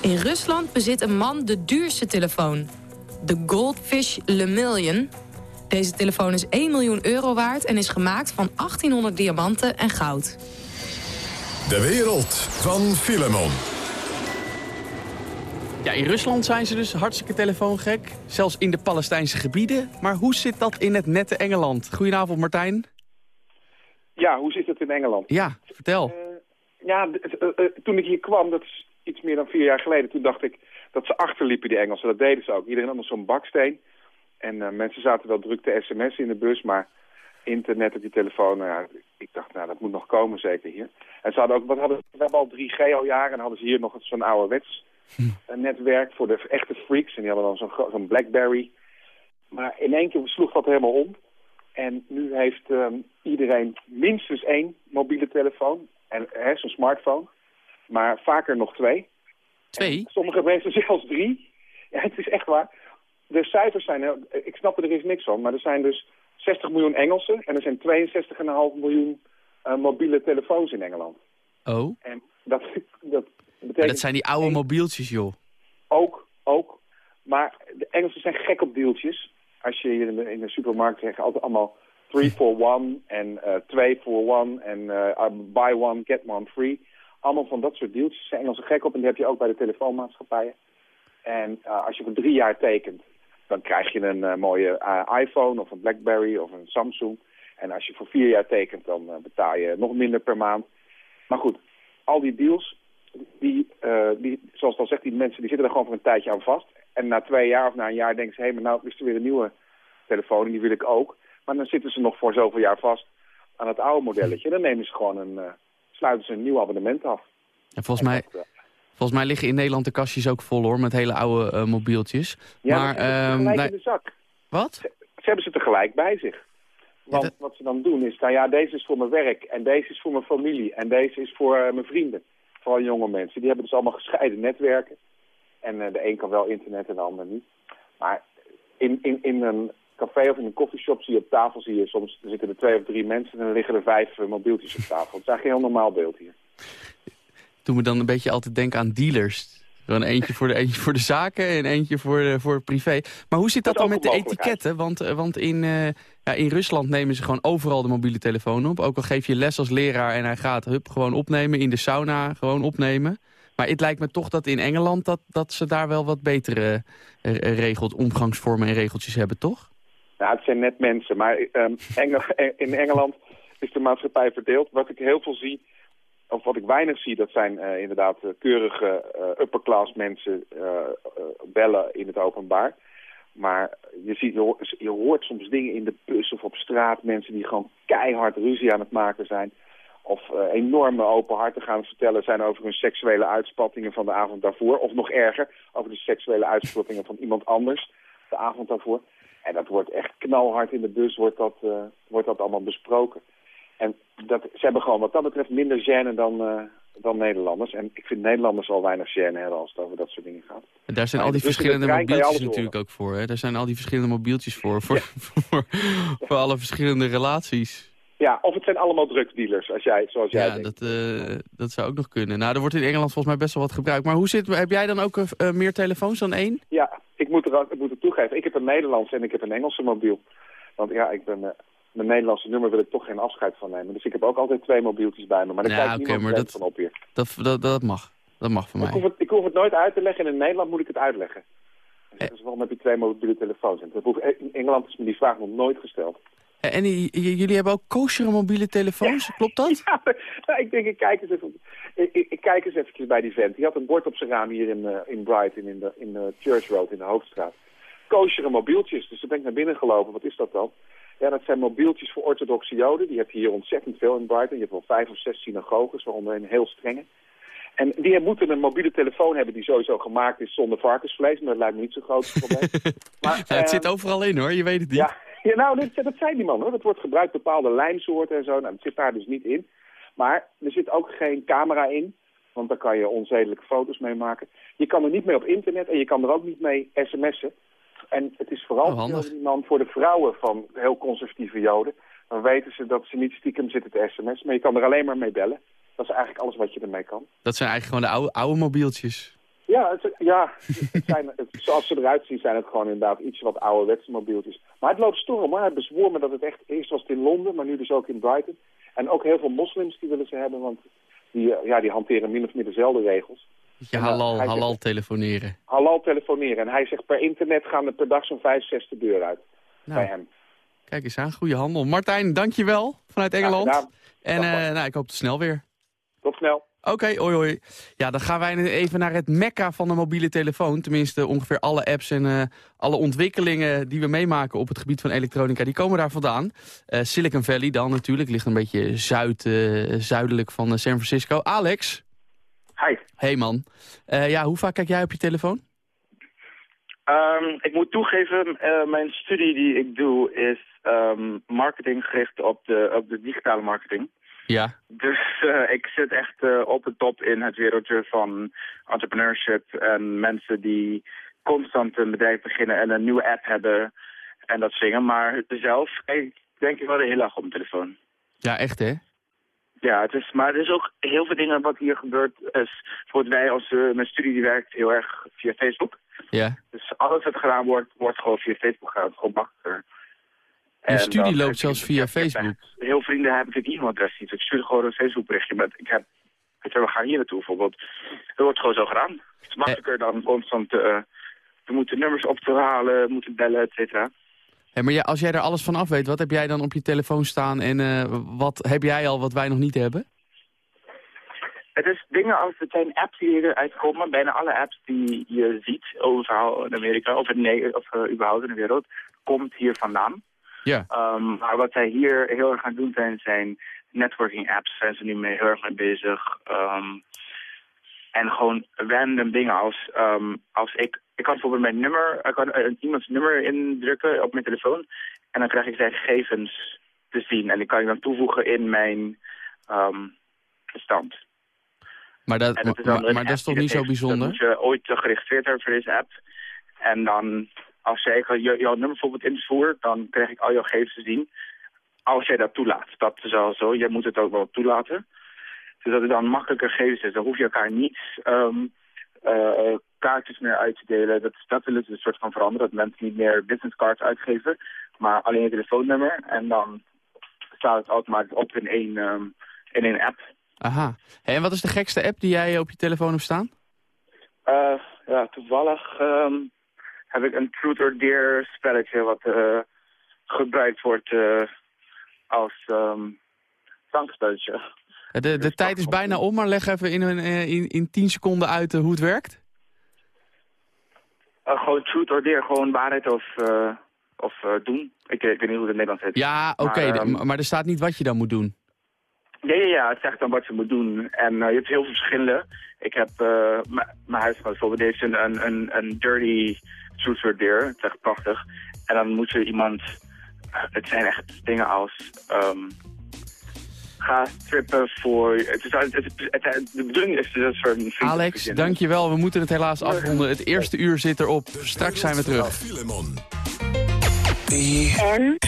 In Rusland bezit een man de duurste telefoon, de Goldfish Le Million. Deze telefoon is 1 miljoen euro waard en is gemaakt van 1800 diamanten en goud. De wereld van Filemon. Ja, in Rusland zijn ze dus hartstikke telefoongek. Zelfs in de Palestijnse gebieden. Maar hoe zit dat in het nette Engeland? Goedenavond, Martijn. Ja, hoe zit het in Engeland? Ja, vertel. Uh, ja, uh, uh, toen ik hier kwam, dat is iets meer dan vier jaar geleden, toen dacht ik dat ze achterliepen, die Engelsen. Dat deden ze ook. Iedereen had nog zo'n baksteen. En uh, mensen zaten wel druk te sms'en in de bus, maar internet op die telefoon, nou ja, ik dacht, nou, dat moet nog komen zeker hier. En ze hadden ook, wat hadden, we hebben al 3G al jaren en hadden ze hier nog zo'n ouderwets hm. Eh, netwerk voor de echte freaks. En die hadden dan zo'n zo'n Blackberry. Maar in één keer sloeg dat helemaal om. En nu heeft um, iedereen minstens één mobiele telefoon, en zo'n smartphone, maar vaker nog twee. Twee? sommige mensen zelfs drie. Ja, het is echt waar. De cijfers zijn, ik snap er is niks van, maar er zijn dus 60 miljoen Engelsen en er zijn 62,5 miljoen uh, mobiele telefoons in Engeland. Oh. En dat, dat betekent... Maar dat zijn die oude mobieltjes, joh. Ook, ook. Maar de Engelsen zijn gek op deeltjes. Als je in de, in de supermarkt zegt, altijd allemaal 3 for 1 en 2 uh, for 1 en uh, buy one, get one free. Allemaal van dat soort deals. zijn Engelsen gek op en die heb je ook bij de telefoonmaatschappijen. En uh, als je voor drie jaar tekent, dan krijg je een uh, mooie uh, iPhone of een Blackberry of een Samsung. En als je voor vier jaar tekent, dan betaal je nog minder per maand. Maar goed, al die deals, die, die, zoals al zegt, die mensen die zitten er gewoon voor een tijdje aan vast. En na twee jaar of na een jaar denken ze, hé, hey, maar nou is er weer een nieuwe telefoon en die wil ik ook. Maar dan zitten ze nog voor zoveel jaar vast aan het oude modelletje. Dan nemen ze gewoon een, sluiten ze een nieuw abonnement af. En volgens mij... Eh, volgens mij liggen in Nederland de kastjes ook vol hoor, met hele oude uh, mobieltjes. Ja, maar, maar um, in de zak. Wat? Ze, ze, hebben ze tegelijk bij zich. Want wat ze dan doen is, nou ja, deze is voor mijn werk en deze is voor mijn familie en deze is voor uh, mijn vrienden. Vooral jonge mensen. Die hebben dus allemaal gescheiden netwerken. En uh, de een kan wel internet en de ander niet. Maar in, in, in een café of in een koffieshop zie je op tafel zie je soms zitten er twee of drie mensen en dan liggen er vijf uh, mobieltjes op tafel. Het is eigenlijk een heel normaal beeld hier. Toen we dan een beetje altijd denken aan dealers. Gewoon eentje voor de, eentje voor de zaken en eentje voor, de, voor privé. Maar hoe zit dat, dan met de etiketten? Want, eh, want in, uh, ja, in Rusland nemen ze gewoon overal de mobiele telefoon op. Ook al geef je les als leraar en hij gaat hup, gewoon opnemen. In de sauna gewoon opnemen. Maar het lijkt me toch dat in Engeland dat, dat ze daar wel wat betere uh, regels, omgangsvormen en regeltjes hebben, toch? Nou, het zijn net mensen. Maar um, Engel, in Engeland is de maatschappij verdeeld. Wat ik heel veel zie, of wat ik weinig zie, dat zijn uh, inderdaad uh, keurige uh, upperclass mensen bellen in het openbaar. Maar je, ziet, je, hoort soms dingen in de bus of op straat. Mensen die gewoon keihard ruzie aan het maken zijn. Of uh, enorme openhartig gaan vertellen zijn over hun seksuele uitspattingen van de avond daarvoor. Of nog erger, over de seksuele uitspattingen van iemand anders de avond daarvoor. En dat wordt echt knalhard in de bus, wordt dat, uh, wordt dat allemaal besproken. En dat, ze hebben gewoon wat dat betreft minder gêne dan, uh, dan Nederlanders. En ik vind Nederlanders al weinig gêne hebben als het over dat soort dingen gaat. En daar zijn al die verschillende mobieltjes natuurlijk ook voor. Hè? Daar zijn al die verschillende mobieltjes voor. Voor, voor, voor alle verschillende relaties. Ja, of het zijn allemaal drugsdealers, als jij, zoals jij ja, Dat, uh, dat zou ook nog kunnen. Nou, er wordt in Engeland volgens mij best wel wat gebruikt. Maar hoe zit, heb jij dan ook uh, meer telefoons dan één? Ja, ik moet, er, ik moet het toegeven. Ik heb een Nederlandse en ik heb een Engelse mobiel. Want ja, ik ben, uh, mijn Nederlandse nummer wil ik toch geen afscheid van nemen. Dus ik heb ook altijd twee mobieltjes bij me. Maar daar ja, kijkt okay, dat, van op hier. Dat, dat, dat mag. Dat mag voor mij. Ik hoef, het, ik hoef het nooit uit te leggen. En in Nederland moet ik het uitleggen. Dus waarom heb je twee mobiele telefoons? In Engeland is me die vraag nog nooit gesteld. En jullie hebben ook kosher mobiele telefoons, ja. klopt dat? Ja, nou, ik denk, ik kijk eens even, ik, ik, kijk eens eventjes bij die vent. Die had een bord op zijn raam hier in, uh, in Brighton, in de, in de Church Road, in de Hoofdstraat. Kosher mobieltjes, dus daar ben ik naar binnen gelopen. Wat is dat dan? Ja, dat zijn mobieltjes voor orthodoxe joden. Die heb je hier ontzettend veel in Brighton. Je hebt wel vijf of zes synagoges, waaronder een heel strenge. En die moeten een mobiele telefoon hebben die sowieso gemaakt is zonder varkensvlees. Maar dat lijkt me niet zo groot probleem. maar, ja, het uh, zit overal in hoor, je weet het niet. Ja, ja, nou, dat, dat zijn die man hoor. Dat wordt gebruikt bepaalde lijmsoorten en zo. Nou, dat zit daar dus niet in. Maar er zit ook geen camera in, want daar kan je onzedelijke foto's mee maken. Je kan er niet mee op internet en je kan er ook niet mee sms'en. En het is vooral oh, man voor de vrouwen van heel conservatieve joden. Dan weten ze dat ze niet stiekem zitten te sms, maar je kan er alleen maar mee bellen. Dat is eigenlijk alles wat je ermee kan. Dat zijn eigenlijk gewoon de oude, oude mobieltjes. Ja, het, ja het zijn, het, zoals ze eruit zien zijn het gewoon inderdaad iets wat ouderwetse mobieltjes. Maar het loopt storm, maar hij bezwoer me dat het echt, eerst was het in Londen, maar nu dus ook in Brighton. En ook heel veel moslims die willen ze hebben, want die, ja, die hanteren min of meer dezelfde regels. Ja, halal, en, uh, halal zegt, telefoneren. Halal telefoneren. En hij zegt per internet gaan er per dag zo'n vijf, zes de deur uit nou, bij hem. Kijk eens aan, goede handel. Martijn, dankjewel vanuit Engeland. en uh, nou, ik hoop te snel weer. Tot snel. Oké, okay, hoi hoi. Ja, dan gaan wij even naar het mekka van de mobiele telefoon. Tenminste, ongeveer alle apps en uh, alle ontwikkelingen die we meemaken op het gebied van elektronica, die komen daar vandaan. Uh, Silicon Valley dan natuurlijk, ligt een beetje zuid, uh, zuidelijk van San Francisco. Alex? Hi. Hey man. ja, hoe vaak kijk jij op je telefoon? Um, ik moet toegeven, mijn studie die ik doe is um, marketing gericht op de, op de digitale marketing. Ja. Dus uh, ik zit echt uh, op de top in het wereldje van entrepreneurship en mensen die constant een bedrijf beginnen en een nieuwe app hebben en dat zingen. Maar zelf ik denk ik wel de hele dag op mijn telefoon. Ja, echt hè? Ja, het is, maar er is ook heel veel dingen wat hier gebeurt. Is, bijvoorbeeld wij, als uh, mijn studie die werkt heel erg via Facebook. Ja. Dus alles wat gedaan wordt, wordt gewoon via Facebook gedaan. Gewoon makkelijker. Je studie loopt zelfs via Facebook? Heel vrienden hebben het e-mailadres niet. Ik stuur gewoon een Facebook berichtje met, ik heb, we gaan hier naartoe bijvoorbeeld. Dat wordt gewoon zo gedaan. Het is makkelijker dan constant, uh, we moeten nummers op te halen, moeten bellen, et cetera. Hey, maar ja, als jij er alles van af weet, wat heb jij dan op je telefoon staan en uh, wat heb jij al wat wij nog niet hebben? Het is dingen als, het zijn apps die eruit komen. Bijna alle apps die je ziet overal in Amerika, of, in, of uh, überhaupt in de wereld, komt hier vandaan. Ja. Um, maar wat zij hier heel erg aan doen zijn, zijn networking apps. Zijn ze nu mee heel erg mee bezig. Um, en gewoon random dingen als, um, als ik... Ik kan bijvoorbeeld mijn nummer, ik kan uh, iemands nummer indrukken op mijn telefoon. En dan krijg ik zijn gegevens te zien. En die kan ik dan toevoegen in mijn bestand. Maar dat, dat maar, maar dat is toch niet zo bijzonder? Dat je ooit geregistreerd hebben voor deze app. En dan als jij jouw nummer bijvoorbeeld invoert, dan krijg ik al jouw gegevens te zien. Als jij dat toelaat. Dat is al zo. Jij moet het ook wel toelaten. Dus dat het dan makkelijker gegevens is. Dan hoef je elkaar niet um, uh, kaartjes meer uit te delen. Dat, dat willen ze een soort van veranderen. Dat mensen niet meer business cards uitgeven. Maar alleen je telefoonnummer. En dan staat het automatisch op in één, um, in één app. Aha. Hey, en wat is de gekste app die jij op je telefoon hebt staan? Uh, ja, toevallig... Um, heb ik een truth or dare spelletje wat uh, gebruikt wordt uh, als um, zangspelletje. De, de dus tijd is bijna om, maar leg even in, eh, in, in 10 seconden uit hoe het werkt. Gewoon truth or dare, gewoon waarheid of, of doen. Ik, ik weet niet hoe het in Nederlands heet. Ja, oké, okay, maar, um, maar er staat niet wat je dan moet doen. Ja, ja, ja, het zegt dan wat ze moet doen. En uh, je hebt heel veel verschillende. Ik heb, uh, mijn huis bijvoorbeeld heeft een, een, een, een dirty truth deur. Het is echt prachtig. En dan moet er iemand, het zijn echt dingen als... Um, ga strippen voor... Het is, het, het, de bedoeling is dat soort... Alex, dankjewel. We moeten het helaas afronden. Het eerste uur zit erop. Straks zijn we terug. Filemon. En...